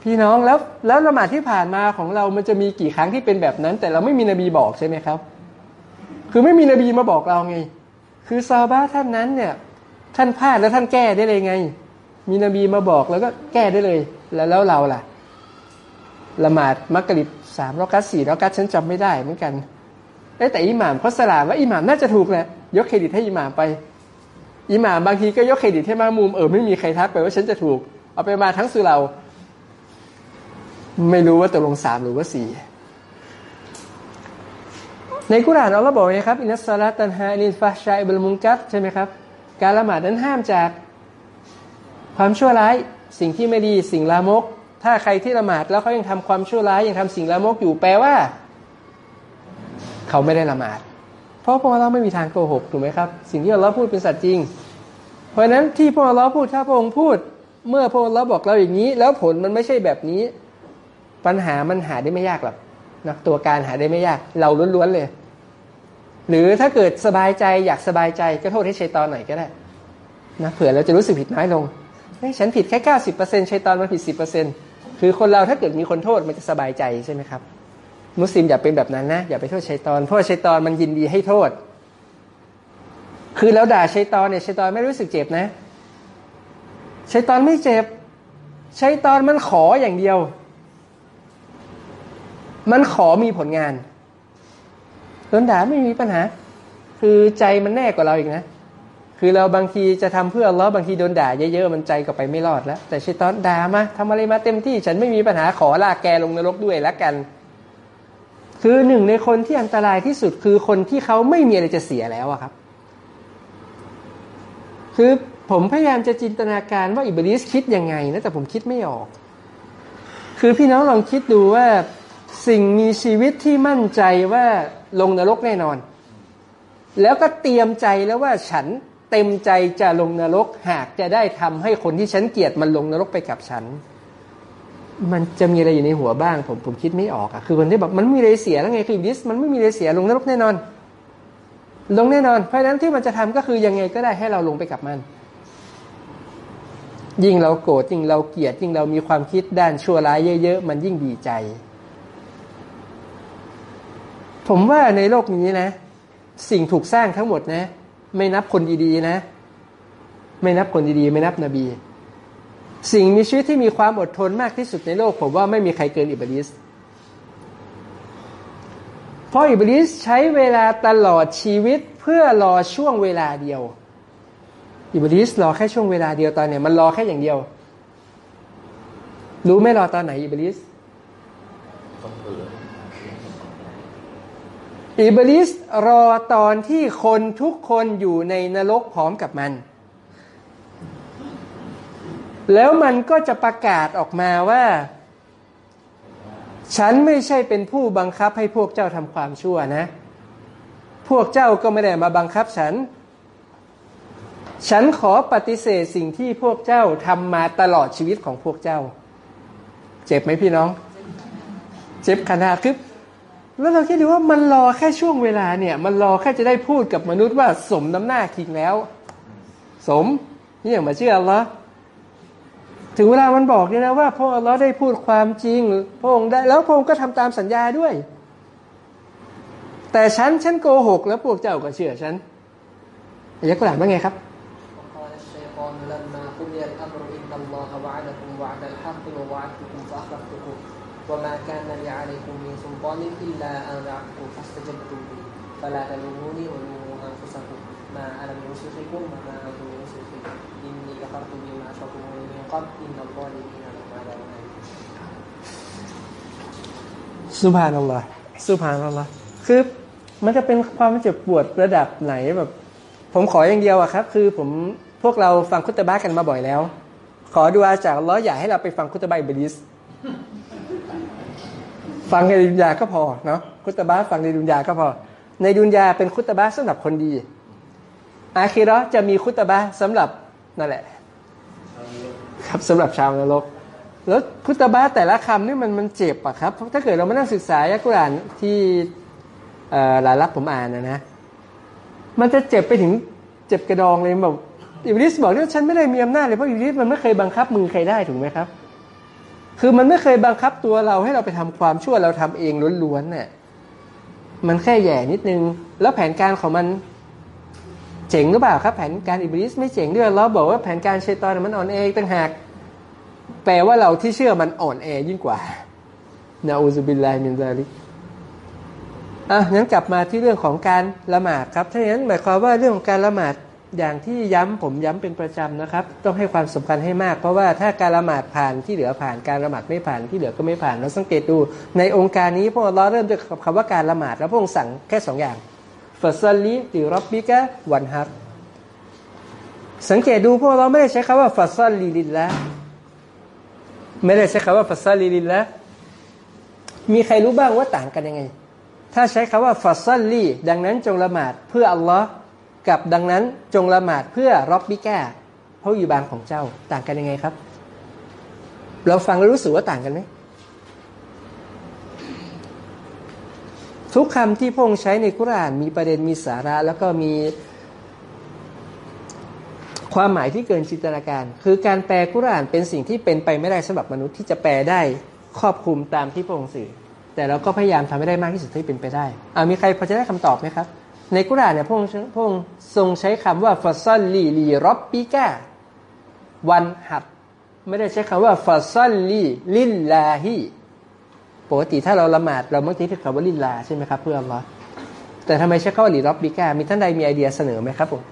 พี่น้องแล้วแล้วละหมาดที่ผ่านมาของเรามันจะมีกี่ครั้งที่เป็นแบบนั้น แต่เราไม่มีนบีบอกใช่ไหมครับ คือไม่มีนบีมาบอกเราไง คือซาบะท่านนั้นเนี่ยท่านพลาดแล้วท่านแก้ได้เลยไง มีนบีมาบอกแล้วก็แก้ได้เลย แล้วแล้วเราล่ะละหมาดมักกะริบสามรอกัสสี่รอกัสฉันจำไม่ได้เหมือนกันแต่อิหม่ามเขาสลามว่าอิหม่ามน่าจะถูกแหละยกเครดิตให้อิหม่ามไป อิหม่ามบางทีก็ยกเครดิตให้มามุมเออไม่มีใครทักไปว่าฉันจะถูก เอาไปมาทั้งสุเรา ไม่รู้ว่าตกลงสามหรือว่าสี่ในกุรานอัลลอฮ์บอกไงครับอินัสซาลาตันฮานินฟาชัยเบลมุงกัตใช่ไหมครับ การละหมาดนั้นห้ามจากความชั่วร้ายสิ่งที่ไม่ดีสิ่งลามก ถ้าใครที่ละหมาดแล้วเขายังทำความชั่วร้ายยังทำสิ่งลามกอยู่แปลว่า เขาไม่ได้ละหมาด เพราะพวกเราไม่มีทางโกหกถูกไหมครับ สิ่งที่อัลลอฮ์พูดเป็นสัตว์จริง เพราะฉะนั้นที่พวกเราพูดถ้าพระองค์พูด เมื่อพวกเราบอกเราอย่างนี้ แล้วผลมันไม่ใช่แบบนี้ ปัญหามันหาได้ไม่ยากหรอกนะตัวการหาได้ไม่ยาก เราล้วนๆเลย หรือถ้าเกิดสบายใจอยากสบายใจก็โทษให้ชัยตอนหน่อยก็ได้นะเผื่อเราจะรู้สึกผิดน้อยลงเฮ้ฉันผิดแค่เก้าสิบเปอร์เซ็นต์ชัยตอนมันผิดสิบเปอร์เซ็นต์คือคนเราถ้าเกิดมีคนโทษมันจะสบายใจใช่ไหมครับ มุสลิมอย่าเป็นแบบนั้นนะ อย่าไปโทษชัยตอน เพราะชัยตอนมันยินดีให้โทษ คือเราด่าชัยตอนเนี่ยชัยตอนไม่รู้สึกเจ็บนะชัยตอนไม่เจ็บชัยตอนมันขออย่างเดียว มันขอมีผลงานโดนด่าไม่มีปัญหา คือใจมันแน่กว่าเราอีกนะ คือเราบางทีจะทำเพื่ออัลเลาบางทีโดนด่าเยอะๆมันใจก็ไปไม่รอดแล้ว แต่ชัยตอนด่ามาทำอะไรมาเต็มที่ฉันไม่มีปัญหาขอลากแกลงนรกด้วยแล้วกัน คือหนึ่งในคนที่อันตรายที่สุดคือคนที่เขาไม่มีอะไรจะเสียแล้วอะครับ คือผมพยายามจะจินตนาการว่าอิบลิสคิดยังไงนะแต่ผมคิดไม่ออก คือพี่น้องลองคิดดูว่าสิ่งมีชีวิตที่มั่นใจว่าลงนรกแน่นอน แล้วก็เตรียมใจแล้วว่าฉันเต็มใจจะลงนรกหากจะได้ทำให้คนที่ฉันเกลียดมันลงนรกไปกับฉัน มันจะมีอะไรอยู่ในหัวบ้าง ผมผมคิดไม่ออกอะคือคนที่แบบมันไม่มีอะไรเสียแล้วไงคืออิบลิสมันไม่มีอะไรเสียลงนรกแน่นอน ลงแน่นอน เพราะฉะนั้นที่มันจะทำก็คือยังไงก็ได้ให้เราลงไปกับมัน ยิ่งเราโกรธยิ่งเราเกลียดยิ่งเรามีความคิดด้านชั่วร้ายเยอะ ๆ มันยิ่งดีใจ ผมว่าในโลกนี้นะ สิ่งถูกสร้างทั้งหมดนะ ไม่นับคนดีๆนะ ไม่นับคนดีๆ ไม่นับนบี สิ่งมีชีวิตที่มีความอดทนมากที่สุดในโลก ผมว่าไม่มีใครเกินอิบลิสเพราะอิบลิสใช้เวลาตลอดชีวิตเพื่อรอช่วงเวลาเดียว อิบลิสรอแค่ช่วงเวลาเดียวตอนเนี่ยมันรอแค่อย่างเดียว รู้ไหมรอตอนไหนอิบลิสอิบลิสรอตอนที่คนทุกคนอยู่ในนรกพร้อมกับมัน แล้วมันก็จะประกาศออกมาว่า ฉันไม่ใช่เป็นผู้บังคับให้พวกเจ้าทำความชั่วนะ พวกเจ้าก็ไม่ได้มาบังคับฉัน ฉันขอปฏิเสธสิ่งที่พวกเจ้าทำมาตลอดชีวิตของพวกเจ้า เจ็บไหมพี่น้อง เจ็บขนาดคือแล้วเราคิดดูว่ามันรอแค่ช่วงเวลาเนี่ย มันรอแค่จะได้พูดกับมนุษย์ว่าสมน้ำหน้าคิงแล้ว สมนี่อย่างมาเชื่ออัลลอ ถึงเวลามันบอกเนี่ยนะว่าพระองค์อัลลอฮ์ได้พูดความจริงพระองค์ได้ แล้วพระองค์ก็ทำตามสัญญาด้วย แต่ฉันฉันโกหก แล้วพวกเจ้าก็เชื่อฉันอายะกุรอานว่าไงครับ وقال الشيطان لما قضي الأمر إن الله وعدكم وعد الحق ووعدتكم فأخلفتكم وما كان لي عليكم من سلطان إلا أن دعوتكم فاستجبتم لي فلا تلوموني ولوموا أنفسكم ما أنا بمصرخكم وما أنتم بمصرخي إني كفرت بما أشركتموني สุภานัลลอฮ์สุภานัลลอฮ์คือมันจะเป็นความเจ็บปวดระดับไหนแบบ ผมขออย่างเดียวอะครับ คือผมพวกเราฟังคุตตบ้ากันมาบ่อยแล้ว ขอดูอาจากล้ออย่าให้เราไปฟังคุตตบ้าอิบริสฟังในดุนยาก็พอเนาะคุตตบ้าฟังในดุนยาก็พอ ในดุนยาเป็นคุตตบ้าสำหรับคนดี อาคีรอจะมีคุตบ้าสำหรับนั่นแหละ ครับสำหรับชาวนรก แล้วคุตบะแต่ละคำนี่มันมันเจ็บอะครับ ถ้าเกิดเรามานั่งศึกษาอัลกุรอานที่หลายลักษณ์ผมอ่านนะนะ มันจะเจ็บไปถึงเจ็บกระดองเลยแบบอิบลิสบอกว่าฉันไม่ได้มีอำนาจเลยเพราะอิบลิสมันไม่เคยบังคับมือใครได้ถูกไหมครับ คือมันไม่เคยบังคับตัวเราให้เราไปทำความชั่วเราทำเองล้วนๆเนี่ยมันแค่แหย่นิดนึง แล้วแผนการของมัน เจ๋งหรือเปล่าครับ แผนการอิบลิสไม่เจ๋งด้วยเราบอกว่าแผนการชัยฏอนมันอ่อนแอต่างหากแปลว่าเราที่เชื่อมันอ่อนแอยิ่งกว่าنعوذ بالله من ذلكอะงั้นกลับมาที่เรื่องของการละหมาดครับถ้าอย่างนั้นหมายความว่าเรื่องของการละหมาดอย่างที่ย้ำผมย้ำเป็นประจำนะครับ ต้องให้ความสำคัญให้มาก เพราะว่าถ้าการละหมาดผ่านที่เหลือผ่านการละหมาดไม่ผ่านที่เหลือก็ไม่ผ่านเราสังเกตดู ในโองการนี้พระองค์เริ่มด้วยคำว่าการละหมาดแล้วพระองค์สั่งแค่สองอย่าง فصل لربك وانحرสังเกตดูพระองค์ไม่ได้ใช้คำว่าفصل للهไม่ได้ใช้คำว่าفصل للهมีใครรู้บ้างว่าต่างกันยังไง ถ้าใช้คำว่าฟัสซัลลีดังนั้นจงละหมาดเพื่ออัลลอฮ์กับดังนั้นจงละหมาดเพื่อรอบบิก้าพระอยู่บานของเจ้าต่างกันยังไงครับ เราฟังแล้วรู้สึกว่าต่างกันไหม ทุกคำที่พระองค์ใช้ในกุรานมีประเด็นมีสาระแล้วก็มีความหมายที่เกินจินตนาการ คือการแปลกุรานเป็นสิ่งที่เป็นไปไม่ได้สำหรับมนุษย์ที่จะแปลได้ครอบคลุมตามที่พระองค์สื่อ แต่เราก็พยายามทำให้ได้มากที่สุดที่เป็นไปได้อ่ามีใครพอจะได้คำตอบไหมครับ ในกุรานเนี่ยพระองค์พระองค์ทรงใช้คำว่าفصل لربك وانحر ไม่ได้ใช้คำว่าفصل لله ปกติถ้าเราละหมาดเรามักจะพูดคำว่าللهใช่ไหมครับเพื่ออัลลอฮ์แต่ทำไมใช้คำว่าلربكมีท่านใดมีไอเดียเสนอไหมครับผม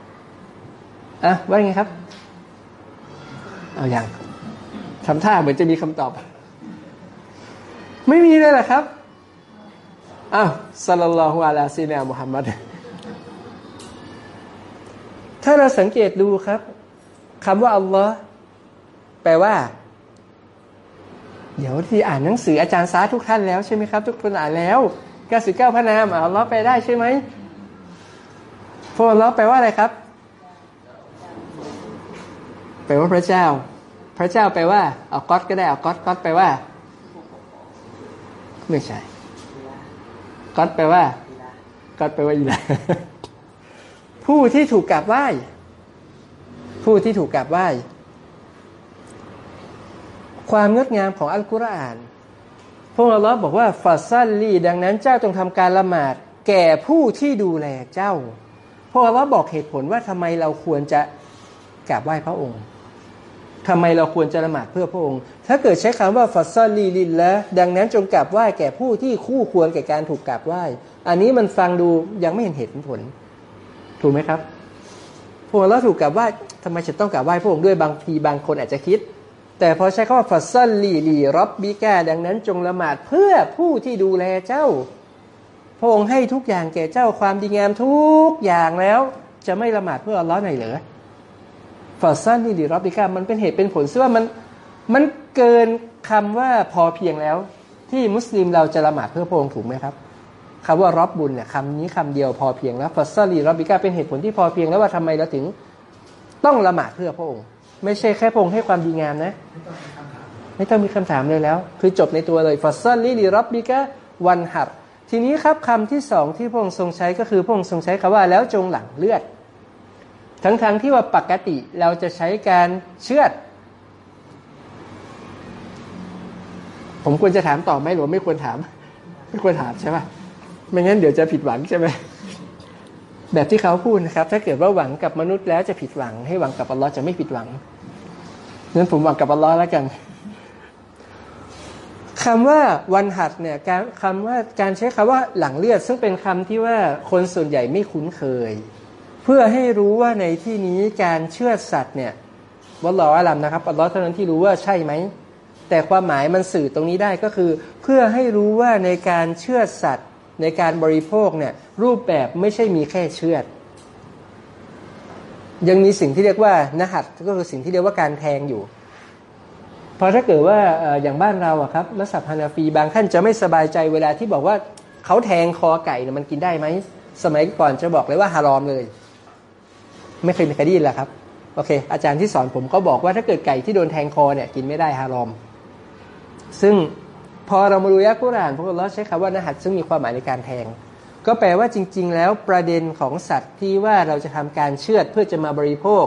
อะว่าไงครับ เอาอย่างทำท่าเหมือนจะมีคำตอบ ไม่มีเลยเหรอครับอ้าวสัลลัลลอฮุอะลาซีนามุฮัมมัดถ้าเราสังเกตดูครับคำว่าอัลลอฮ์แปลว่า เดี๋ยวที่อ่านหนังสืออาจารย์ซาทุกท่านแล้วใช่ไหมครับ ทุกคนอ่านแล้ว99พระนามอัลลอฮ์แปได้ใช่ไหมพวกอัลลอฮ์แปลว่าอะไรครับ แปลว่าพระเจ้า พระเจ้าแปลว่าเอาก๊อตก็ได้เอาก๊อตก๊อตแปลว่า ไม่ใช่ก๊อตแปลว่าก๊อตแปลว่าอีลาผู้ที่ถูกกราบไหว้ ผู้ที่ถูกกราบไหว้ ความงดงามของอัลกุรอานพวกเราบอกว่าฟาซัลลีดังนั้นเจ้าจงทำการละหมาด แก่ผู้ที่ดูแลเจ้าพวกเราบอกเหตุผลว่าทำไมเราควรจะกราบไหว้พระองค์ทำไมเราควรจะละหมาดเพื่อพระองค์ ถ้าเกิดใช้คำว่าฟัสซอลลีลินแล้วดังนั้นจงกราบไหว้แก่ผู้ที่คู่ควรแก่การถูกกราบไหว้ อันนี้มันฟังดูยังไม่เห็นเหตุผล ถูกไหมครับพวกเราถูกกราบไหว้ทำไมฉันต้องกราบไหว้พระองค์ด้วยบางทีบางคนอาจจะคิด แต่พอใช้คำว่าฟัสซอลลีลีรับบิกาดังนั้นจงละหมาดเพื่อผู้ที่ดูแลเจ้า พระองค์ให้ทุกอย่างแก่เจ้าความดีงามทุกอย่างแล้ว จะไม่ละหมาดเพื่ออัลลอฮ์หรอกเหรอفصل لربكมันเป็นเหตุเป็นผลซึ่งว่ามันมันเกินคำว่าพอเพียงแล้ว ที่มุสลิมเราจะละหมาดเพื่อพระองค์ถูกไหมครับคำว่าربكเนี่ยคำนี้คำเดียวพอเพียงแล้วفصل لربكเป็นเหตุผลที่พอเพียงแล้วว่าทำไมเราถึงต้องละหมาดเพื่อพระองค์ ไม่ใช่แค่พระองค์ให้ความดีงามนะ ไม่ต้องมีคำถามเลยแล้ว คือจบในตัวเลยفصل لربكวันหัดทีนี้ครับคำที่สองที่พงทรงใช้ก็คือพงทรงใช้คำว่าแล้วจงหลั่งเลือด ทั้งๆทที่ว่าปกติเราจะใช้การเชือด ผมควรจะถามต่อไหมหรือไม่ควรถาม ไม่ควรถามใช่ไหมไม่งั้นเดี๋ยวจะผิดหวังใช่ไหม แบบที่เขาพูดนะครับ ถ้าเกิดว่าหวังกับมนุษย์แล้วจะผิดหวัง ให้หวังกับอัลลอฮ์จะไม่ผิดหวังงั้นผมหวังกับอัลลอฮ์แล้วกันคำว่าวันหัดเนี่ยการคำว่าการใช้คำว่าหลังเลือด ซึ่งเป็นคำที่ว่าคนส่วนใหญ่ไม่คุ้นเคย เพื่อให้รู้ว่าในที่นี้การเชื่อสัตว์เนี่ยวัลลออาลัมนะครับอัลลอฮ์เท่านั้นที่รู้ว่าใช่ไหมแต่ความหมายมันสื่อตรงนี้ได้ก็คือ เพื่อให้รู้ว่าในการเชื่อสัตว์ ในการบริโภคเนี่ยรูปแบบไม่ใช่มีแค่เชื่อยังมีสิ่งที่เรียกว่านหัดก็คือสิ่งที่เรียกว่าการแทงอยู่พอถ้าเกิดว่าอย่างบ้านเราอะครับรัสับฮานาฟีบางท่านจะไม่สบายใจเวลาที่บอกว่าเขาแทงคอไก่เนี่ยมันกินได้ไหมสมัยก่อนจะบอกเลยว่าฮารอมเลย ไม่เคยมีใครได้ยินแหละครับโอเค อาจารย์ที่สอนผมก็บอกว่าถ้าเกิดไก่ที่โดนแทงคอเนี่ยกินไม่ได้ฮารอม ซึ่ง พอเรามาดูยักษ์กุรานพวกเราใช้คำว่านะหัดซึ่งมีความหมายในการแทง ก็แปลว่าจริง ๆ แล้วประเด็นของสัตว์ที่ว่าเราจะทำการเชือดเพื่อจะมาบริโภค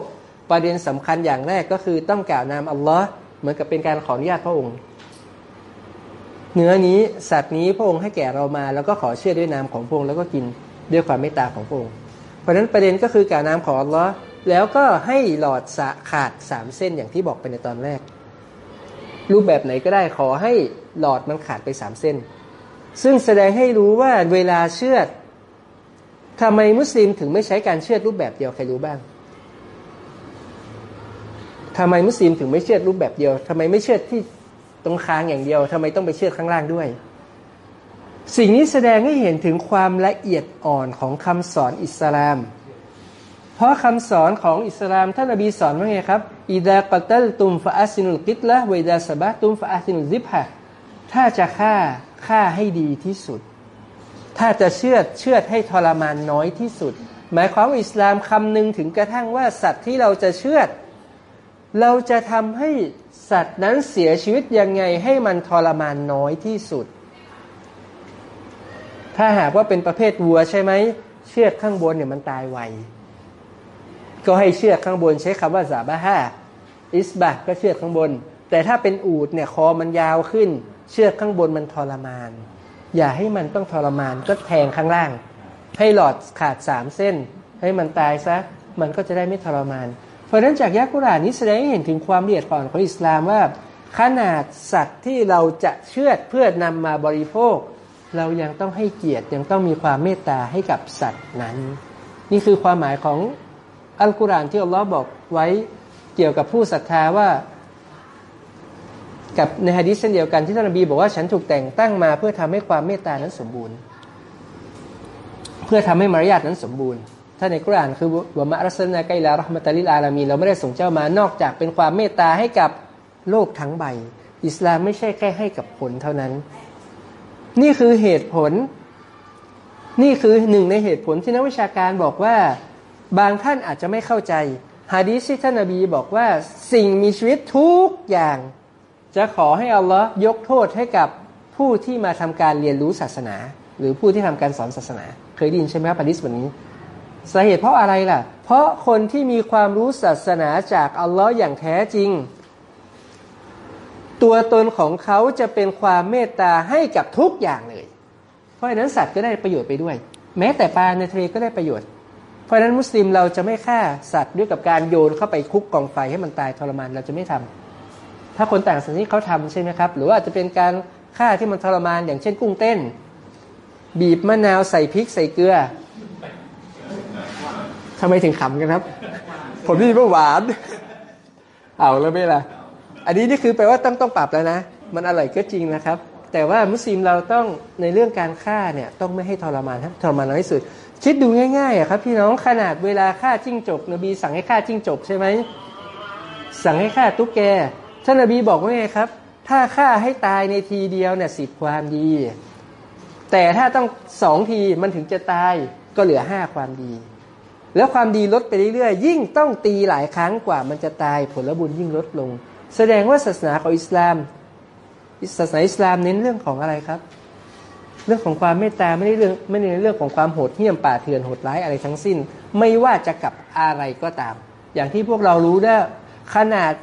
ประเด็นสำคัญอย่างแรกก็คือต้องกล่าวนามอัลลอฮ์เหมือนกับเป็นการขออนุญาตพระองค์เนื้อนี้สัตว์นี้พระองค์ให้แก่เรามาแล้วก็ขอเชื่อด้วยนามของพระองค์แล้วก็กินด้วยความเมตตาของพระองค์เพราะนั้นประเด็นก็คือการน้ำของอัลลอฮ์แล้วก็ให้หลอดสะขาดสามเส้นอย่างที่บอกไปในตอนแรก รูปแบบไหนก็ได้ขอให้หลอดมันขาดไปสามเส้น ซึ่งแสดงให้รู้ว่าเวลาเชือดทำไมมุสลิมถึงไม่ใช้การเชือดรูปแบบเดียวใครรู้บ้างทำไมมุสลิมถึงไม่เชือดรูปแบบเดียวทำไมไม่เชือดที่ตรงคางอย่างเดียวทำไมต้องไปเชือดข้างล่างด้วย สิ่งนี้แสดงให้เห็นถึงความละเอียดอ่อนของคำสอนอิสลาม เพราะคำสอนของอิสลามท่านอบีสอนว่าไงครับ อิดะกัตลตุมฟาอัสินุลกิตละเวดาสบะตุมฟาอัสินุลซิบฮะถ้าจะฆ่าฆ่าให้ดีที่สุด ถ้าจะเชื่อเชื่อให้ทรมานน้อยที่สุด หมายความว่าอิสลามคำนึงถึงกระทั่งว่าสัตว์ที่เราจะเชื่อเราจะทำให้สัตว์นั้นเสียชีวิตยังไงให้มันทรมานน้อยที่สุด ถ้าหากว่าเป็นประเภทวัวใช่ไหมเชือดข้างบนเนี่ยมันตายไวก็ให้เชือกข้างบนใช้คำว่าซาบะฮา อิสบะก็เชือกข้างบน แต่ถ้าเป็นอูดเนี่ยคอมันยาวขึ้น เชือกข้างบนมันทรมาน อย่าให้มันต้องทรมานก็แทงข้างล่าง ให้หลอดขาดสามเส้น ให้มันตายซะมันก็จะได้ไม่ทรมาน เพราะฉะนั้นจากยักษ์กุรอานนี้แสดงให้เห็นถึงความละเอียดอ่อนของอิสลามว่า ขนาดสัตว์ที่เราจะเชือดเพื่อนำมาบริโภค เรายังต้องให้เกียรติยังต้องมีความเมตตาให้กับสัตว์นั้น นี่คือความหมายของอัลกุรอานที่อัลลอฮ์บอกไว้ เกี่ยวกับผู้ศรัทธาว่า กับในฮะดิษเช่นเดียวกันที่ท่านนบีบอกว่าฉันถูกแต่งตั้งมาเพื่อทำให้ความเมตตานั้นสมบูรณ์ เพื่อทำให้มารยาทนั้นสมบูรณ์ ถ้าในกุรานคือวะมะรัสนาไกลาระห์มะตะลิลอาลามีเราไม่ได้ส่งเจ้ามานอกจากเป็นความเมตตาให้กับโลกทั้งใบ อิสลามไม่ใช่แค่ให้กับคนเท่านั้น นี่คือเหตุผล นี่คือหนึ่งในเหตุผลที่นักวิชาการบอกว่า บางท่านอาจจะไม่เข้าใจ ฮะดีษที่ท่านนบีบอกว่าสิ่งมีชีวิตทุกอย่าง จะขอให้อัลลอฮ์ยกโทษให้กับผู้ที่มาทำการเรียนรู้ศาสนา หรือผู้ที่ทำการสอนศาสนา เคยได้ยินใช่ไหมครับฮะดีษแบบนี้สาเหตุเพราะอะไรล่ะ เพราะคนที่มีความรู้ศาสนาจากอัลลอฮ์อย่างแท้จริง ตัวตนของเขาจะเป็นความเมตตาให้กับทุกอย่างเลย เพราะฉะนั้นสัตว์ก็ได้ประโยชน์ไปด้วย แม้แต่ปลาในทะเลก็ได้ประโยชน์ ราะฉะนั้นมุสลิมเราจะไม่ฆ่าสัตว์ด้วยกับการโยนเข้าไปคุกกองไฟให้มันตายทรมานเราจะไม่ทำถ้าคนต่างศาสนาเขาทำใช่ไหมครับ หรือว่าอาจจะเป็นการฆ่าที่มันทรมานอย่างเช่น กุ้งเต้น บีบมะนาวใส่พริกใส่เกลือทำไมถึงขำกันครับ ผมนี่ว่าหวาน เอาแล้วไม่ล่ะ อันนี้นี่คือแปลว่าต้องต้องปรับแล้วนะ มันอร่อยก็จริงนะครับ แต่ว่ามุสลิมเราต้องในเรื่องการฆ่าเนี่ยต้องไม่ให้ทรมานครับทรมานน้อยที่สุด คิดดูง่ายๆอะครับพี่น้องขนาดเวลาฆ่าจิ้งจก นบีสั่งให้ฆ่าจิ้งจกใช่ไหมสั่งให้ฆ่าตุ๊กแกท่านนบีบอกว่าไงครับ ถ้าฆ่าให้ตายในทีเดียวเนี่ยสิบความดี แต่ถ้าต้องสองทีมันถึงจะตายก็เหลือห้าความดี แล้วความดีลดไปเรื่อยๆ ยิ่งต้องตีหลายครั้งกว่ามันจะตายผลบุญยิ่งลดลง แสดงว่าศาสนาของอิสลามศาสนาอิสลามเน้นเรื่องของอะไรครับ เรื่องของความเมตตาไม่ได้เรื่องไม่ได้ในเรื่องของความโหดเหี้ยมป่าเถื่อนโหดร้ายอะไรทั้งสิ้น ไม่ว่าจะกับอะไรก็ตาม อย่างที่พวกเรารู้ได้ขนาด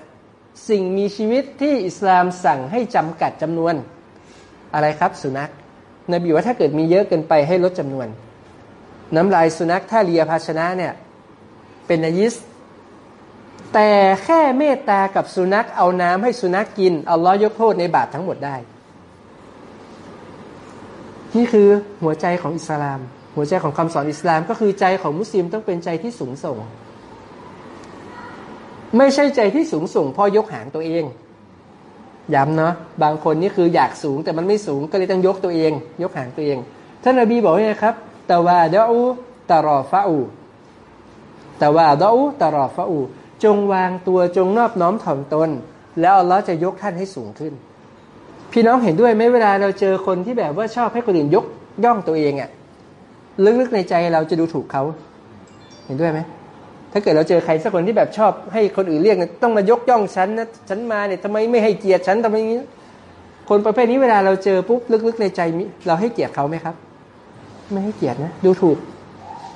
สิ่งมีชีวิตที่อิสลามสั่งให้จำกัดจำนวนอะไรครับสุนัขนบีว่าถ้าเกิดมีเยอะเกินไปให้ลดจำนวน น้ำลายสุนัขถ้าเลียภาชนะเนี่ยเป็นนายิส แต่แค่เมตตากับสุนัขเอาน้ำให้สุนัขกินอัลลอฮ์ยกโทษในบาปทั้งหมดได้ นี่คือหัวใจของอิสลาม หัวใจของคำสอนอิสลาม ก็คือใจของมุสลิมต้องเป็นใจที่สูงส่ง ไม่ใช่ใจที่สูงส่งพราะยกหางตัวเองย้ำเนาะบางคนนี่คืออยากสูงแต่มันไม่สูงก็เลยต้องยกตัวเอง ยกหางตัวเองท่านนบีบอกว่าไงครับตะวาดะอูตะรอฟะอูตะวาดะอูตะรอฟะอูจงวางตัวจงนอบน้อมถ่อมตน แล้วอัลลอฮ์จะยกท่านให้สูงขึ้น พี่น้องเห็นด้วยไหมเวลาเราเจอคนที่แบบว่าชอบให้คนอื่นยกย่องตัวเองอะ่ะลึกๆในใจเราจะดูถูกเขา เห็นด้วยไหมถ้าเกิดเราเจอใครสักคนที่แบบชอบให้คนอื่นเรียกนี่ยต้องมายกย่องฉันนะฉันมาเนี่ยทำไมไม่ให้เกียรติฉันทำไมงนี้ คนประเภทนี้เวลาเราเจอปุ๊บลึกๆในใจเราให้เกียรติเขาไหมครับ ไม่ให้เกียรตินะดูถูก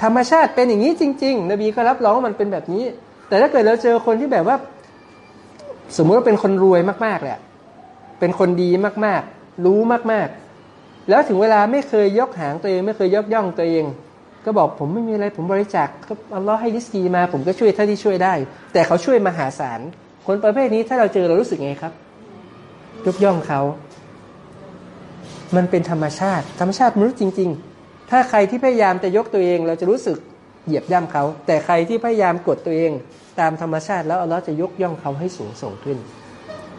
ธรรมชาติเป็นอย่างนี้จริง ๆ นบีก็รับรองว่ามันเป็นแบบนี้ แต่ถ้าเกิดเราเจอคนที่แบบว่า สมมุติว่าเป็นคนรวยมากๆแหละ เป็นคนดีมากๆ รู้มากๆ แล้วถึงเวลาไม่เคยยกหางตัวเอง ไม่เคยยกย่องตัวเอง ก็บอกผมไม่มีอะไรผมบริจาคก็อัลลอฮ์ให้ดิสกีมา ผมก็ช่วยเท่าที่ช่วยได้ แต่เขาช่วยมหาศาลคนประเภทนี้ถ้าเราเจอเรารู้สึกไงครับ ยกย่องเขา มันเป็นธรรมชาติ ธรรมชาติมนุษย์จริง ๆ ถ้าใครที่พยายามจะยกตัวเองเราจะรู้สึกเหยียบย่ำเขา แต่ใครที่พยายามกดตัวเอง ตามธรรมชาติแล้วอัลลอฮ์จะยกย่องเขาให้สูงส่งขึ้น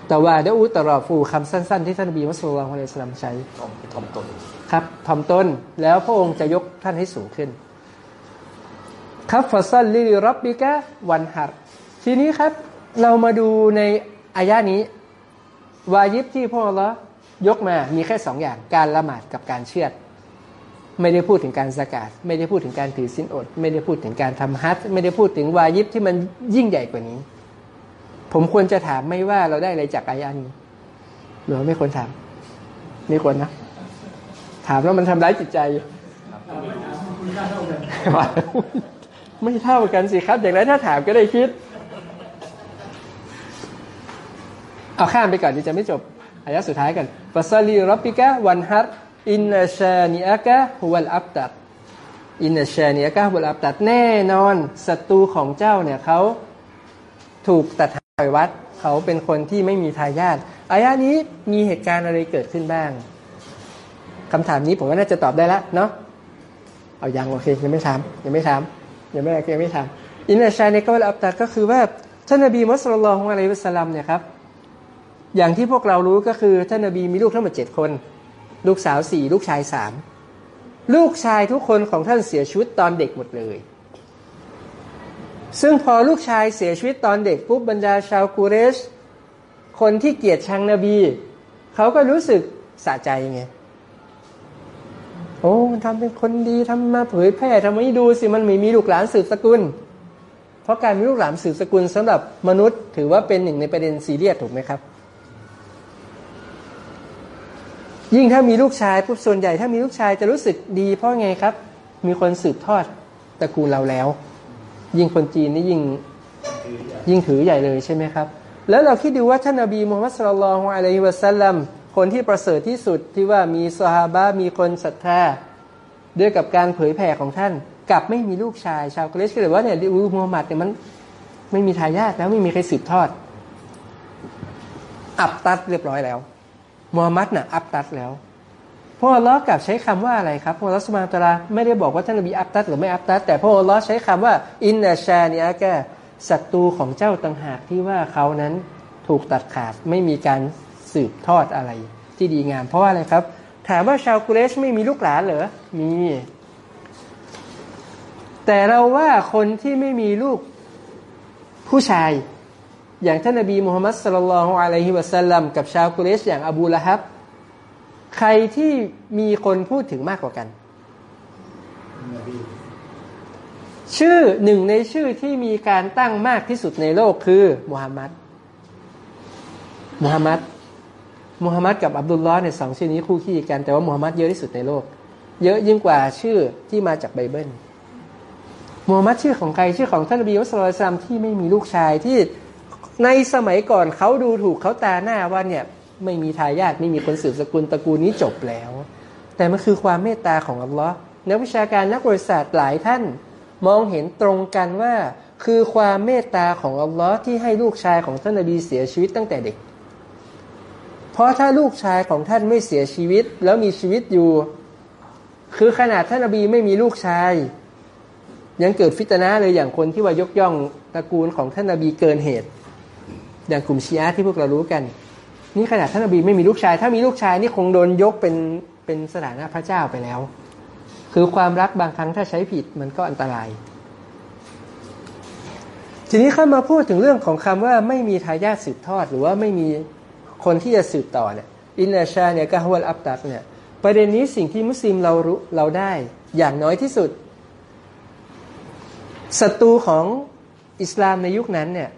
แต่ว่าเดอูตรอฟูคำสั้น ๆ ที่ท่านนบีมุสลิมอะลัยฮิสลามใช้ทอมทอมตนครับทอมต้นแล้วพระองค์จะยกท่านให้สูงขึ้นครับฟาซัลลิรับบิกะวันหัดทีนี้ครับเรามาดูในอายะนี้ วายิบที่พระองค์ละยกมามีแค่สองอย่างการละหมาดกับการเชื่อดไม่ได้พูดถึงการสกาดไม่ได้พูดถึงการถือสินอด ไม่ได้พูดถึงการทำฮัจญ์ไม่ได้พูดถึงวายิบที่มันยิ่งใหญ่กว่านี้ ผมควรจะถามไม่ว่าเราได้อะไรจากอายะนี้หรือไม่ควรถามไม่ควรนะ ถามแล้วมันทำร้ายจิตใจคุณค่เท่ากันไม่เท่ากันสิครับ อย่างนั้นถ้าถามก็ได้คิด เอาข้ามไปก่อนที่จะไม่จบอายะสุดท้ายกันฟัสลีรับปิกะวันฮัรอินนชานีอะกะฮุวัลอับตัดอินนชานีอะกะฮุวัลอับตัดแน่นอนศัตรูของเจ้าเนี่ยเขาถูกตัด หายวัดเขาเป็นคนที่ไม่มีทายาทอายะนี้มีเหตุการณ์อะไรเกิดขึ้นบ้างคำถามนี้ผมว่าน่าจะตอบได้แล้วเนาะเอายังโอเคยังไม่ถามยังไม่ถามยังไม่ยังไม่ถามอินนาชานีกะฮุวัลอับตัดก็คือว่าท่านนบีมุสลิมของอะลัยฮิสลลัมเนี่ยครับอย่างที่พวกเรารู้ก็คือท่านนบีมีลูกทั้งหมดเจ็ดคน ลูกสาวสี่ลูกชายสามลูกชายทุกคนของท่านเสียชีวิตตอนเด็กหมดเลย ซึ่งพอลูกชายเสียชีวิตตอนเด็กปุ๊บบรรดาชาวกูเรช คนที่เกียดชังนบี เขาก็รู้สึกสะใจไงโอ้มันทำเป็นคนดีทำมาเผยแพร่ทำให้ดูสิมันไม่มีลูกหลานสืบสกุล เพราะการมีลูกหลานสืบสกุลสำหรับมนุษย์ ถือว่าเป็นหนึ่งในประเด็นซีเรียสถูกไหมครับ ยิ่งถ้ามีลูกชายปุ๊บส่วนใหญ่ถ้ามีลูกชายจะรู้สึกดีเพราะไงครับ มีคนสืบทอดตระกูลเราแล้ว ยิ่งคนจีนนี่ยิ่งยิ่งถือใหญ่เลยใช่ไหมครับ แล้วเราคิดดูว่าท่านนบีมูฮัมมัดสุลลัลของอะลัยฮิวะสัลลัมคนที่ประเสริฐที่สุดที่ว่ามีสฮาบะมีคนศรัทธาด้วยกับการเผยแผ่ของท่านกลับไม่มีลูกชาย ชาวกรีซก็เลยว่าเนี่ยอูมูฮัมหมัดเนี่ยมันไม่มีทายาทแล้วไม่มีใครสืบทอด อับตัดเรียบร้อยแล้วมูฮัมหมัดน่ะอับตัดแล้ว พระอัลลอฮ์กลับใช้คำว่าอะไรครับพระอัลลอฮ์สุบานตะลาไม่ได้บอกว่าท่านนบีอับตัดหรือไม่อับตัดแต่พระอัลลอฮ์ใช้คำว่าอินนาชาเนียแกศัตรูของเจ้าต่างหากที่ว่าเขานั้นถูกตัดขาดไม่มีการสืบทอดอะไรที่ดีงาม เพราะว่าอะไรครับ ถามว่าชาวกุเรชไม่มีลูกหลานเหรอมีแต่เราว่าคนที่ไม่มีลูกผู้ชาย อย่างท่านนบีมูฮัมมัดสุลลัลของอะลัยฮิวะสัลลัมกับชาวกุเรชอย่างอบูละฮับ ใครที่มีคนพูดถึงมากกว่ากัน ชื่อหนึ่งในชื่อที่มีการตั้งมากที่สุดในโลกคือมุฮัมมัดมุฮัมมัดมุฮัมมัดกับอับดุลลอฮ์เนี่ยสองชื่อนี้คู่ขี้กันแต่ว่ามุฮัมมัดเยอะที่สุดในโลก เยอะยิ่งกว่าชื่อที่มาจากไบเบิลมูฮัมหมัดชื่อของใครชื่อของท่านนบีมุสลิมที่ไม่มีลูกชายที่ในสมัยก่อนเขาดูถูกเขาตาหน้าว่าเนี่ย ไม่มีทายาทไม่มีคนสืบสกุลตระกูลนี้จบแล้ว แต่มันคือความเมตตาของอัลลอฮ์นักวิชาการนักบริษัทหลายท่านมองเห็นตรงกันว่า คือความเมตตาของอัลลอฮ์ที่ให้ลูกชายของท่านนบีเสียชีวิตตั้งแต่เด็ก เพราะถ้าลูกชายของท่านไม่เสียชีวิตแล้วมีชีวิตอยู่ คือขนาดท่านนบีไม่มีลูกชาย ยังเกิดฟิตนาเลยอย่างคนที่ว่ายกย่องตระกูลของท่านนบีเกินเหตุ อย่างกลุ่มชีอะที่พวกเรารู้กัน นี่ขนาดท่านนบีไม่มีลูกชาย ถ้ามีลูกชายนี่คงโดนยกเป็นเป็นสถานะพระเจ้าไปแล้ว คือความรักบางครั้งถ้าใช้ผิดมันก็อันตราย ทีนี้เข้ามาพูดถึงเรื่องของคำว่าไม่มีทายาทสืบทอด หรือว่าไม่มีคนที่จะสืบต่อเนี่ยอินนาชาเนี่ยกะฮวลอับตัดเนี่ยประเด็นนี้สิ่งที่มุสลิมเรารู้เราได้ อย่างน้อยที่สุดศัตรูของอิสลามในยุคนั้นเนี่ย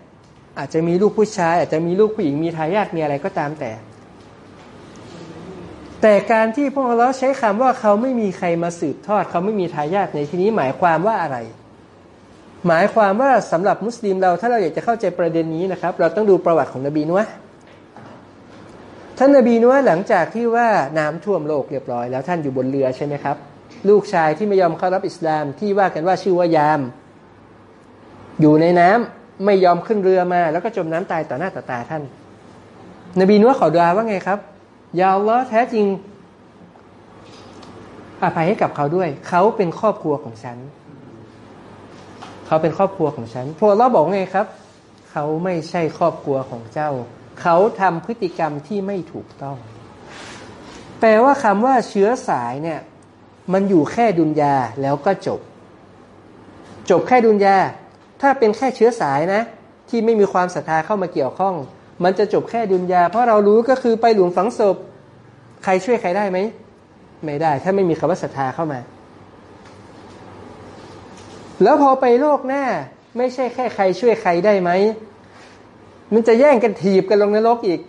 อาจจะมีลูกผู้ชาย อาจจะมีลูกผู้หญิงมีทายาทมีอะไรก็ตามแต่ แต่การที่พวกเราใช้คำว่าเขาไม่มีใครมาสืบทอด เขาไม่มีทายาทในที่นี้หมายความว่าอะไร หมายความว่าสำหรับมุสลิมเราถ้าเราอยากจะเข้าใจประเด็นนี้นะครับ เราต้องดูประวัติของนบีนัวท่านนบีนัวหลังจากที่ว่าน้ำท่วมโลกเรียบร้อย แล้วท่านอยู่บนเรือใช่ไหมครับ ลูกชายที่ไม่ยอมเข้ารับอิสลามที่ว่ากันว่าชื่อว่ายาม อยู่ในน้ำ ไม่ยอมขึ้นเรือมา แล้วก็จมน้ำตายต่อหน้าต่อตาท่าน นบีนัวขอดุอาว่าไงครับ ยาอัลลอแท้จริงอภัยให้กับเขาด้วย เขาเป็นครอบครัวของฉัน เขาเป็นครอบครัวของฉันพวกเราบอกไงครับ เขาไม่ใช่ครอบครัวของเจ้า เขาทำพฤติกรรมที่ไม่ถูกต้อง แปลว่าคำว่าเชื้อสายเนี่ย มันอยู่แค่ดุนยาแล้วก็จบ จบแค่ดุนยา ถ้าเป็นแค่เชื้อสายนะ ที่ไม่มีความศรัทธาเข้ามาเกี่ยวข้อง มันจะจบแค่ดุนยา เพราะเรารู้ก็คือไปหลุมฝังศพ ใครช่วยใครได้ไหมไม่ได้ ถ้าไม่มีคำว่าศรัทธาเข้ามา แล้วพอไปโลกหน้า ไม่ใช่แค่ใครช่วยใครได้ไหมมันจะแย่งกันถีบกันลงนรกอีก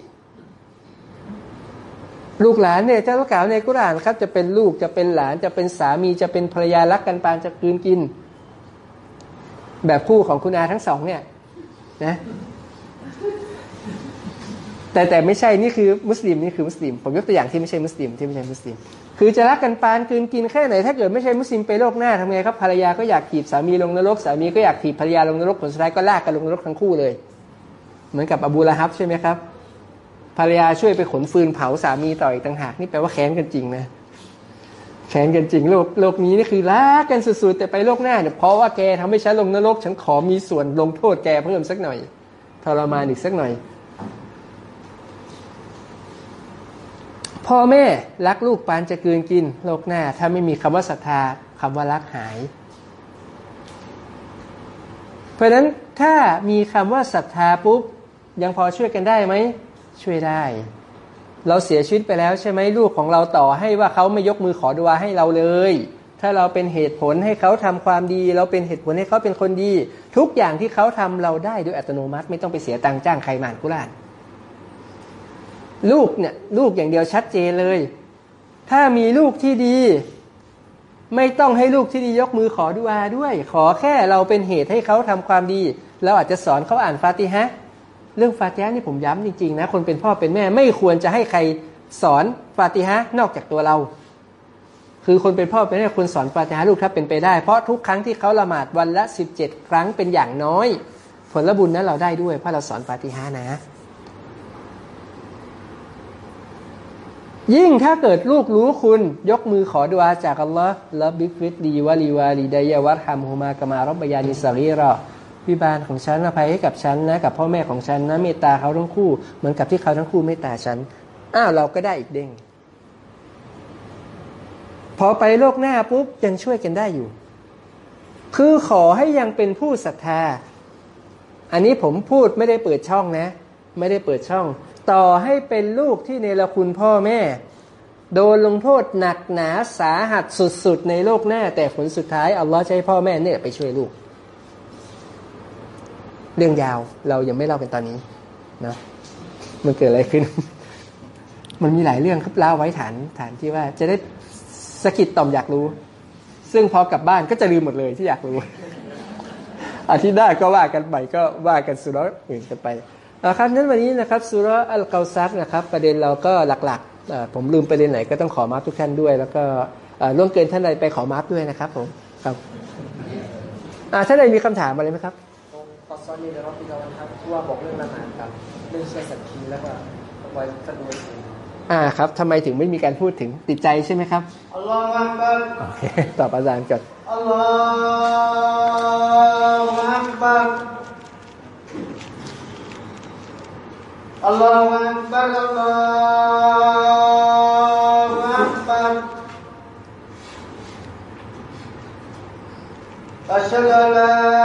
ลูกหลานเนี่ยเจ้าลูกกล่าวในกุรานครับ จะเป็นลูกจะเป็นหลานจะเป็นสามีจะเป็นภรรยารักกันปานจะคืนกิน แบบคู่ของคุณอาทั้งสองเนี่ยนะแต่แต่ไม่ใช่นี่คือมุสลิมนี่คือมุสลิมผมยกตัวอย่างที่ไม่ใช่มุสลิมที่ไม่ใช่มุสลิม คือจะรักกันปานคืนกินแค่ไหนถ้าเกิดไม่ใช่มุสลิมไปโลกหน้าทำไงครับภรรยาก็อยากถีบสามีลงนรกสามีก็อยากถีบภรรยาลงนรกผลสุดท้ายก็ลากกันลงนรกทั้งคู่เลย เหมือนกับอบูละฮับใช่ไหมครับภรรยาช่วยไปขนฟืนเผาสามีต่ออีกต่างหากนี่แปลว่าแค้นกันจริงนะ แค้นกันจริงโลกโลกนี้นี่คือรักกันสุดๆแต่ไปโลกหน้าเนี่ยเพราะว่าแกทำให้ฉันลงนรก ฉันขอมีส่วนลงโทษแกเพิ่มสักหน่อยทรมานอีกสักหน่อย พ่อแม่รักลูกปานจะกลืนกิน โลกหน้า ถ้าไม่มีคำว่าศรัทธาคำว่ารักหาย เพราะฉะนั้นถ้ามีคำว่าศรัทธาปุ๊บยังพอช่วยกันได้ไหมช่วยได้ เราเสียชีวิตไปแล้วใช่ไหมลูกของเราต่อให้ว่าเขาไม่ยกมือขอดุอาให้เราเลย ถ้าเราเป็นเหตุผลให้เขาทำความดี เราเป็นเหตุผลให้เขาเป็นคนดี ทุกอย่างที่เขาทำเราได้โดยอัตโนมัติไม่ต้องไปเสียตังค์จ้างใครมานกุรอานลูกเนี่ยลูกอย่างเดียวชัดเจนเลย ถ้ามีลูกที่ดี ไม่ต้องให้ลูกที่ดียกมือขอดุอาด้วย ขอแค่เราเป็นเหตุให้เขาทำความดี เราอาจจะสอนเขาอ่านฟาติฮะ เรื่องฟาติฮะห์นี่ผมย้ำจริงๆนะคนเป็นพ่อเป็นแม่ไม่ควรจะให้ใครสอนฟาติฮะห์นอกจากตัวเรา คือคนเป็นพ่อเป็นแม่ควรสอนฟาติฮะห์ลูกถ้าเป็นไปได้ เพราะทุกครั้งที่เขาละหมาดวันละ 17 ครั้งเป็นอย่างน้อย ผลบุญนั้นเราได้ด้วยเพราะเราสอนฟาติฮะห์นะ ยิ่งถ้าเกิดลูกรู้คุณยกมือขอดุอาจากอัลลอฮ์ละบิฟิดดีวะลีวาลีดายะวัดฮัมฮูมากามารบบยานิสรีรอ วิบาลของฉันอภัยให้กับฉันนะกับพ่อแม่ของฉันนะเมตตาเขาทั้งคู่เหมือนกับที่เขาทั้งคู่เมตตาฉันอ้าวเราก็ได้อีกเด้งพอไปโลกหน้าปุ๊บยังช่วยกันได้อยู่ คือขอให้ยังเป็นผู้ศรัทธา อันนี้ผมพูดไม่ได้เปิดช่องนะ ไม่ได้เปิดช่อง ต่อให้เป็นลูกที่เนรคุณพ่อแม่ โดนลงโทษหนักหนาสาหัสสุดๆ ในโลกหน้า แต่ผลสุดท้ายอัลลอฮ์ใช้พ่อแม่เนี่ยไปช่วยลูก เรื่องยาวเรายังไม่เล่าเป็นตอนนี้นะมันเกิดอะไรขึ้น มันมีหลายเรื่องครับเล่าไว้ฐานฐานที่ว่าจะได้สกิดต่อมอยากรู้ ซึ่งพอกลับบ้านก็จะลืมหมดเลยที่อยากรู้อาทิตย์หน้าก็ว่ากันใหม่ก็ว่ากันสุรอื่นกันไปเอาครับนั้นวันนี้นะครับสุรอัลเกาซักนะครับ ประเด็นเราก็หลักๆ ผมลืมประเด็นไหนก็ต้องขอมาทุกท่านด้วย แล้วก็เอ่อล่วงเกินท่านใดไปขอมาด้วยนะครับผมครับท่านใดมีคำถามอะไรไหมครับ อนซ้อนนี้ในรอบที่เราครับที่ว่าบอกเรื่องละหมาดครับ เรื่องเชื่อสัตว์คีแล้วก็ไว้สะดวก อ่าครับทำไมถึงไม่มีการพูดถึงติดใจใช่ไหมครับ อัลลอฮฺอักบัร โอเคตอบอาจารย์ก่อน อัลลอฮฺอักบัรอัลลอฮฺอักบัรอัลลอฮฺอักบัร أشهد أن لا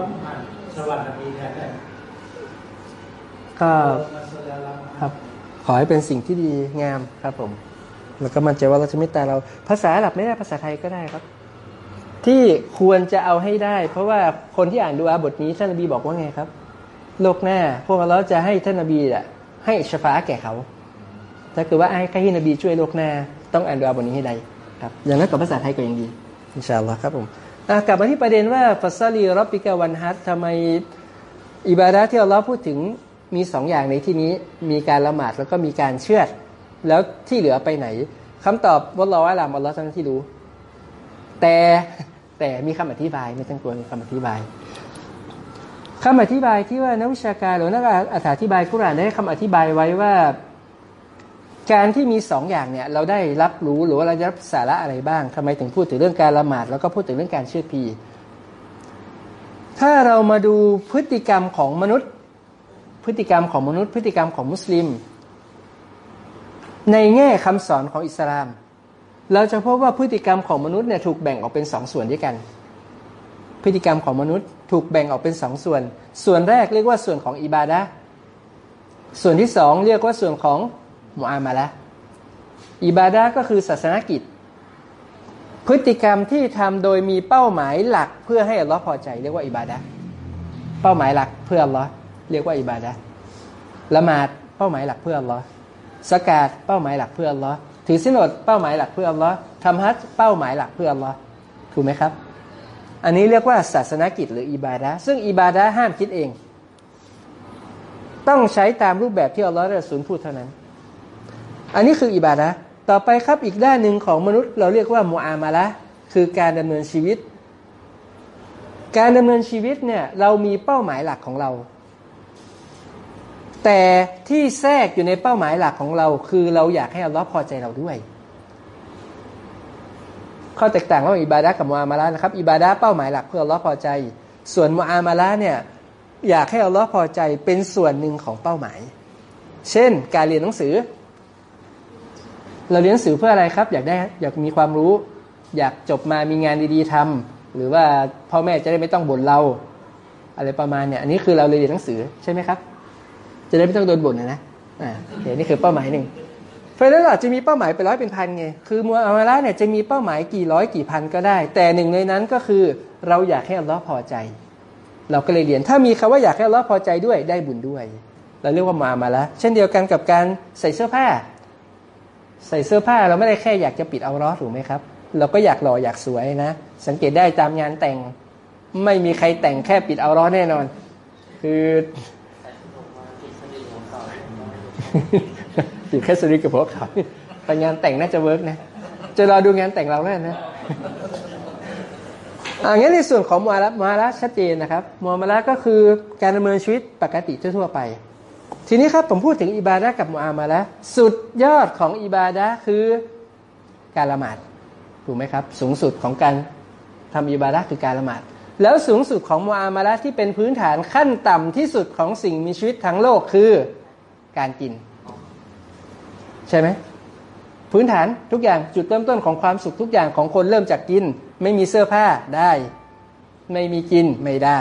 มอ่านสวัสดีแทนได้ก็มาสลาลาครับขอให้เป็นสิ่งที่ดีงามครับผม แล้วก็มันใจว่าเราจะไม่ตายเราภาษาหรับไม่ได้ภาษาไทยก็ได้ครับ ที่ควรจะเอาให้ได้ เพราะว่าคนที่อ่านดูอาบทนี้ท่านนบีบอกว่าไงครับโลกหน้า พวกเราจะให้ท่านนบีอะ ให้ชฟาแก่เขาถ้าเกิดว่าให้ให้นบีช่วยโลกหน้า ต้องอ่านดูอาบทนี้ให้ได้ครับอย่างนั้นกับภาษาไทยก็ยังดีอินชาอัลลอฮ์ครับผมกลับมาที่ประเด็นว่าฟัสซาลีรับปิกาวันฮัตทำไมอิบาดะที่อัลลอฮ์พูดถึงมีสองอย่างในที่นี้มีการละหมาดแล้วก็มีการเชื่อด แล้วที่เหลือไปไหนคำตอบวัลลอฮ์อาลามอัลลอฮ์ท่านั้นที่รู้ แต่แต่มีคำอธิบายไม่ต้องกลัวมีคำอธิบาย คำอธิบายที่ว่านักวิชาการหรือนักอธิบายกุรานได้คำอธิบายไว้ว่า การที่มีสองอย่างเนี่ยเราได้รับรู้หรือว่าเราได้รับสาระอะไรบ้างทำไมถึงพูดถึงเรื่องการละหมาด แล้วก็พูดถึงเรื่องการเชื่อพี ถ้าเรามาดูพฤติกรรมของมนุษย์ พฤติกรรมของมนุษย์ พฤติกรรมของมุสลิม ในแง่คำสอนของอิสลาม เราจะพบว่าพฤติกรรมของมนุษย์เนี่ยถูกแบ่งออกเป็นสองส่วนด้วยกัน พฤติกรรมของมนุษย์ ถูกแบ่งออกเป็นสองส่วน ส่วนแรกเรียกว่าส่วนของอิบาดะส่วนที่สองเรียกว่าส่วนของมุอามาละอิบาดะก็คือศาสนกิจ พฤติกรรมที่ทำโดยมีเป้าหมายหลักเพื่อให้อัลลอฮ์พอใจ เรียกว่าอิบาดะเป้าหมายหลักเพื่ออัลลอฮ์เรียกว่าอิบาดะละหมาดเป้าหมายหลักเพื่ออัลลอฮ์สกาดเป้าหมายหลักเพื่ออัลลอฮ์ถือสินอดเป้าหมายหลักเพื่ออัลลอฮ์ทำฮัจญ์เป้าหมายหลักเพื่ออัลลอฮ์ถูกไหมครับ อันนี้เรียกว่าศาสนกิจหรืออิบาดะซึ่งอิบาดะห้ามคิดเอง ต้องใช้ตามรูปแบบที่อัลลอฮ์และรอซูลพูดเท่านั้น อันนี้คืออิบาดะต่อไปครับอีกด้านหนึ่งของมนุษย์เราเรียกว่ามุอามาละคือการดำเนินชีวิต การดำเนินชีวิตเนี่ยเรามีเป้าหมายหลักของเรา แต่ที่แทรกอยู่ในเป้าหมายหลักของเรา คือเราอยากให้อัลลอฮ์พอใจเราด้วย ข้อแตกต่างระหว่างอิบาดะห์กับมุอามาละนะครับอิบาดะห์เป้าหมายหลักเพื่ออัลลอฮ์พอใจ ส่วนมุอามาละเนี่ยอยากให้อัลลอฮ์พอใจเป็นส่วนหนึ่งของเป้าหมาย เช่น การเรียนหนังสือ เราเรียนหนังสือเพื่ออะไรครับ อยากได้อยากมีความรู้ อยากจบมามีงานดีๆทำหรือว่าพ่อแม่จะได้ไม่ต้องบ่นเรา อะไรประมาณเนี่ยอันนี้คือเราเรียนหนังสือใช่ไหมครับ จะได้ไม่ต้องโดนบ่นนะนะอ่าโอเคนี่คือเป้าหมายหนึ่ง เฟรนด์อาจจะมีเป้าหมายเป็นร้อยเป็นพันไง คือมัวอามาระเนี่ยจะมีเป้าหมายกี่ร้อยกี่พันก็ได้ แต่หนึ่งในนั้นก็คือเราอยากให้อัลลอฮ์พอใจ เราก็เลยเรียน ถ้ามีคำว่าอยากให้อัลลอฮ์พอใจด้วยได้บุญด้วย เราเรียกว่ามามาละเช่นเดียวกันกับการใส่เสื้อผ้า ใส่เสื้อผ้าเราไม่ได้แค่อยากจะปิดเอาร้อถูกไหมครับ เราก็อยากหล่ออยากสวยนะ สังเกตได้ตามงานแต่ง ไม่มีใครแต่งแค่ปิดเอาร้อแน่นอน คือ ปิดแค่สริกับพวกเขาแต่งานแต่งน่าจะเวิร์กนะ จะรอดูงานแต่งเราแล้วนะอ่างั้นในส่วนของมาระมาระชัดเจนนะครับมวาระก็คือการดำเนินชีวิตปกติทั่วๆไป ทีนี้ครับผมพูดถึงอิบาดะกับมุอามาละห์สุดยอดของอิบาดะคือการละหมาดถูกไหมครับ สูงสุดของการทำอิบาดะคือการละหมาดแล้วสูงสุดของมุอามาละห์ที่เป็นพื้นฐานขั้นต่ำที่สุดของสิ่งมีชีวิตทั้งโลกคือการกิน ใช่ไหมพื้นฐานทุกอย่างจุดเริ่มต้นของความสุขทุกอย่างของคนเริ่มจากกิน ไม่มีเสื้อผ้าได้ ไม่มีกินไม่ได้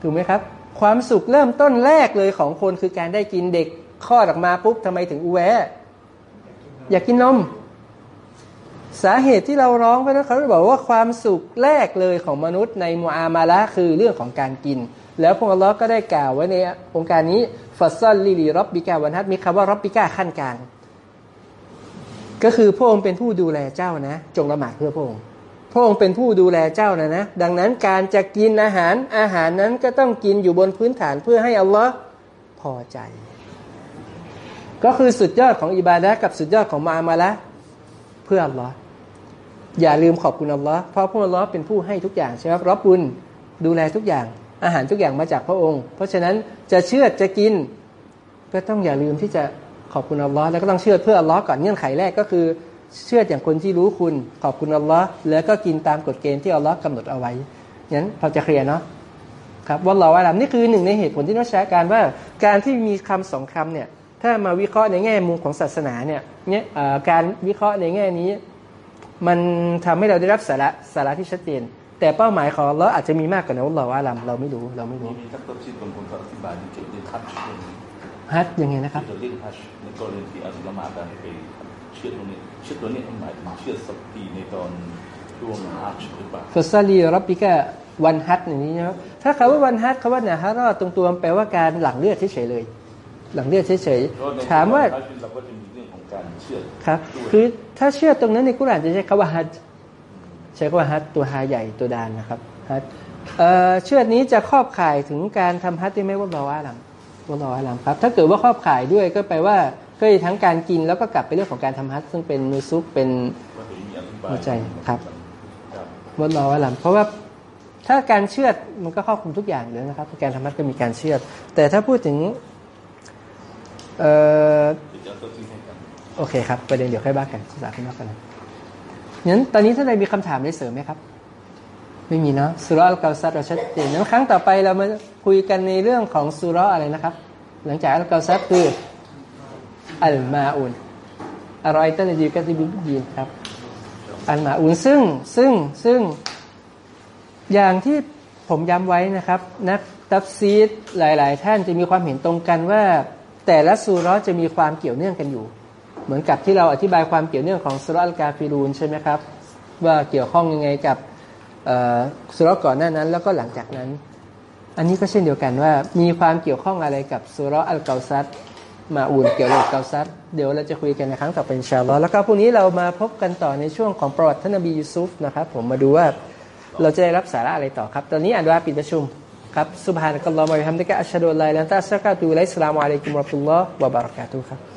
ถูกไหมครับ ความสุขเริ่มต้นแรกเลยของคนคือการได้กินเด็กคลอดออกมาปุ๊บทำไมถึงอุแวะอยากกินนม สาเหตุที่เราร้องไปนะเขาบอกว่าความสุขแรกเลยของมนุษย์ในมูอามาละคือเรื่องของการกิน แล้วพระองค์ก็ได้กล่าวไว้ในองค์การนี้ฟัสซัลลิลีรับบิกาวันทัดมีคำว่ารับบิกาขั้นกลาง ก็คือพระองค์เป็นผู้ดูแลเจ้านะ จงละหมาดเพื่อพระองค์พระองค์เป็นผู้ดูแลเจ้านะนะ ดังนั้นการจะกินอาหารอาหารนั้นก็ต้องกินอยู่บนพื้นฐานเพื่อให้อัลลอฮ์พอใจ ก็คือสุดยอดของอิบาดะห์กับสุดยอดของมามาละเพื่ออัลลอฮ์อย่าลืมขอบคุณอัลลอฮ์เพราะพระอัลลอฮ์เป็นผู้ให้ทุกอย่างใช่ไหมรับบุญดูแลทุกอย่าง อาหารทุกอย่างมาจากพระองค์ เพราะฉะนั้นจะเชื่อจะกิน ก็ต้องอย่าลืมที่จะ ขอบคุณอัลลอฮ์แล้วก็ต้องเชื่อเพื่ออัลลอฮ์ก่อนเงื่อนไขแรกก็คือ เชื่ออย่างคนที่รู้คุณ ขอบคุณอัลลอฮ์แล้วก็กินตามกฎเกณฑ์ที่อัลลอฮ์กำหนดเอาไว้งั้นพอจะเคลียร์เนาะครับว่าเราว่าลำนี่คือหนึ่งในเหตุผลที่นักวิชาการว่าการที่มีคำสองคำเนี่ยถ้ามาวิเคราะห์ในแง่มุมของศาสนาเนี่ยเนี่ยการวิเคราะห์ในแง่นี้ มันทำให้เราได้รับสาระสาระที่ชัดเจน แต่เป้าหมายของเราอาจจะมีมากกว่านั้นเราว่าลำเราไม่รู้เราไม่รู้มีทักษะที่บางคนเขาอธิบายที่เกี่ยวกับทัช ฮัทยังไงนะครับเราเรียกทัชในกรณีที่อาจจะลมาดได้ให้ไปเชื่อตรงนี้เชื่อตัวนี้หมายถึงเชื่อสตีในตอนช่วงอาชหรือเปล่าฟัสซาลีรับบิกะวันฮัตอย่างนี้นะครับถ้าคำว่าวันฮัตคำว่านะฮะรอดตรงตัวมันแปลว่าการหลั่งเลือดเฉยๆเลย หลั่งเลือดเฉยๆถามว่าเราก็จะมีเรื่องของการเชือครับ คือถ้าเชื่อตรงนั้นในกุรอานจะใช้คำว่าฮัจใช้คำว่าฮัจตัวฮาใหญ่ตัวดานนะครับฮัจเชื่อนี้จะครอบข่ายถึงการทำฮัจได้ไหมว่าเราว่าหลัง ว่าเราว่าหลังครับ ถ้าเกิดว่าครอบข่ายด้วยก็แปลว่าก็ทั้งการกินแล้วก็กลับไปเรื่องของการทำฮัจซึ่งเป็นนูซุกเป็นว่าถึงมีอใจครับว่าเราว่าหลังเพราะว่าถ้าการเชื่อดมันก็ครอบคลุมทุกอย่างเลยนะครับ การทำฮัจก็มีการเชื่อด แต่ถ้าพูดถึงเออโอเคครับ ประเด็นเดี๋ยวค่อยบ้ากันศึกษาขึ้นมากันนะงั้นตอนนี้ท่านใดมีคำถามได้เสริมไหมครับ ไม่มีเนาะสุรอัลกาซัดเราชัดเจนงั้นครั้งต่อไปเรามาคุยกันในเรื่องของสุรอะไรนะครับ หลังจากอัลกาซัดคืออัลมาอุนอร่อยตันดีกัติบิบยีนครับอัลมาอุนซึ่งซึ่งซึ่งอย่างที่ผมย้ำไว้นะครับ นักตัฟซีรหลาย ๆ ท่านจะมีความเห็นตรงกันว่า แต่ละซูเราะฮ์จะมีความเกี่ยวเนื่องกันอยู่ เหมือนกับที่เราอธิบายความเกี่ยวเนื่องของซูเราะฮ์อัลกาฟิรูนใช่ไหมครับ ว่าเกี่ยวข้องยังไงกับ ซูเราะฮ์ก่อนหน้านั้น แล้วก็หลังจากนั้น อันนี้ก็เช่นเดียวกันว่า มีความเกี่ยวข้องอะไรกับซูเราะฮ์อัลเกาซัรมาอูนเกี่ยวกับเกาซัรเดี๋ยวเราจะคุยกันในครั้งต่อไปإن شاء اللهแล้วก็พรุ่งนี้เรามาพบกันต่อในช่วงของประวัติท่านนบียูซุฟนะครับผมมาดูว่าเราจะได้รับสาระอะไรต่อครับ ตอนนี้อ่านว่าปิดประชุมครับซุบฮานะกัลลอฮ์มะบิฮัมดิกะอัชฮะดูอัลลอฮ์อิลลัลลอฮ์อัสตัฆฟิรุลัยสลามุอะลัยกุมวะราะห์มะตุลลอฮ์วะบะเราะกาตุครับ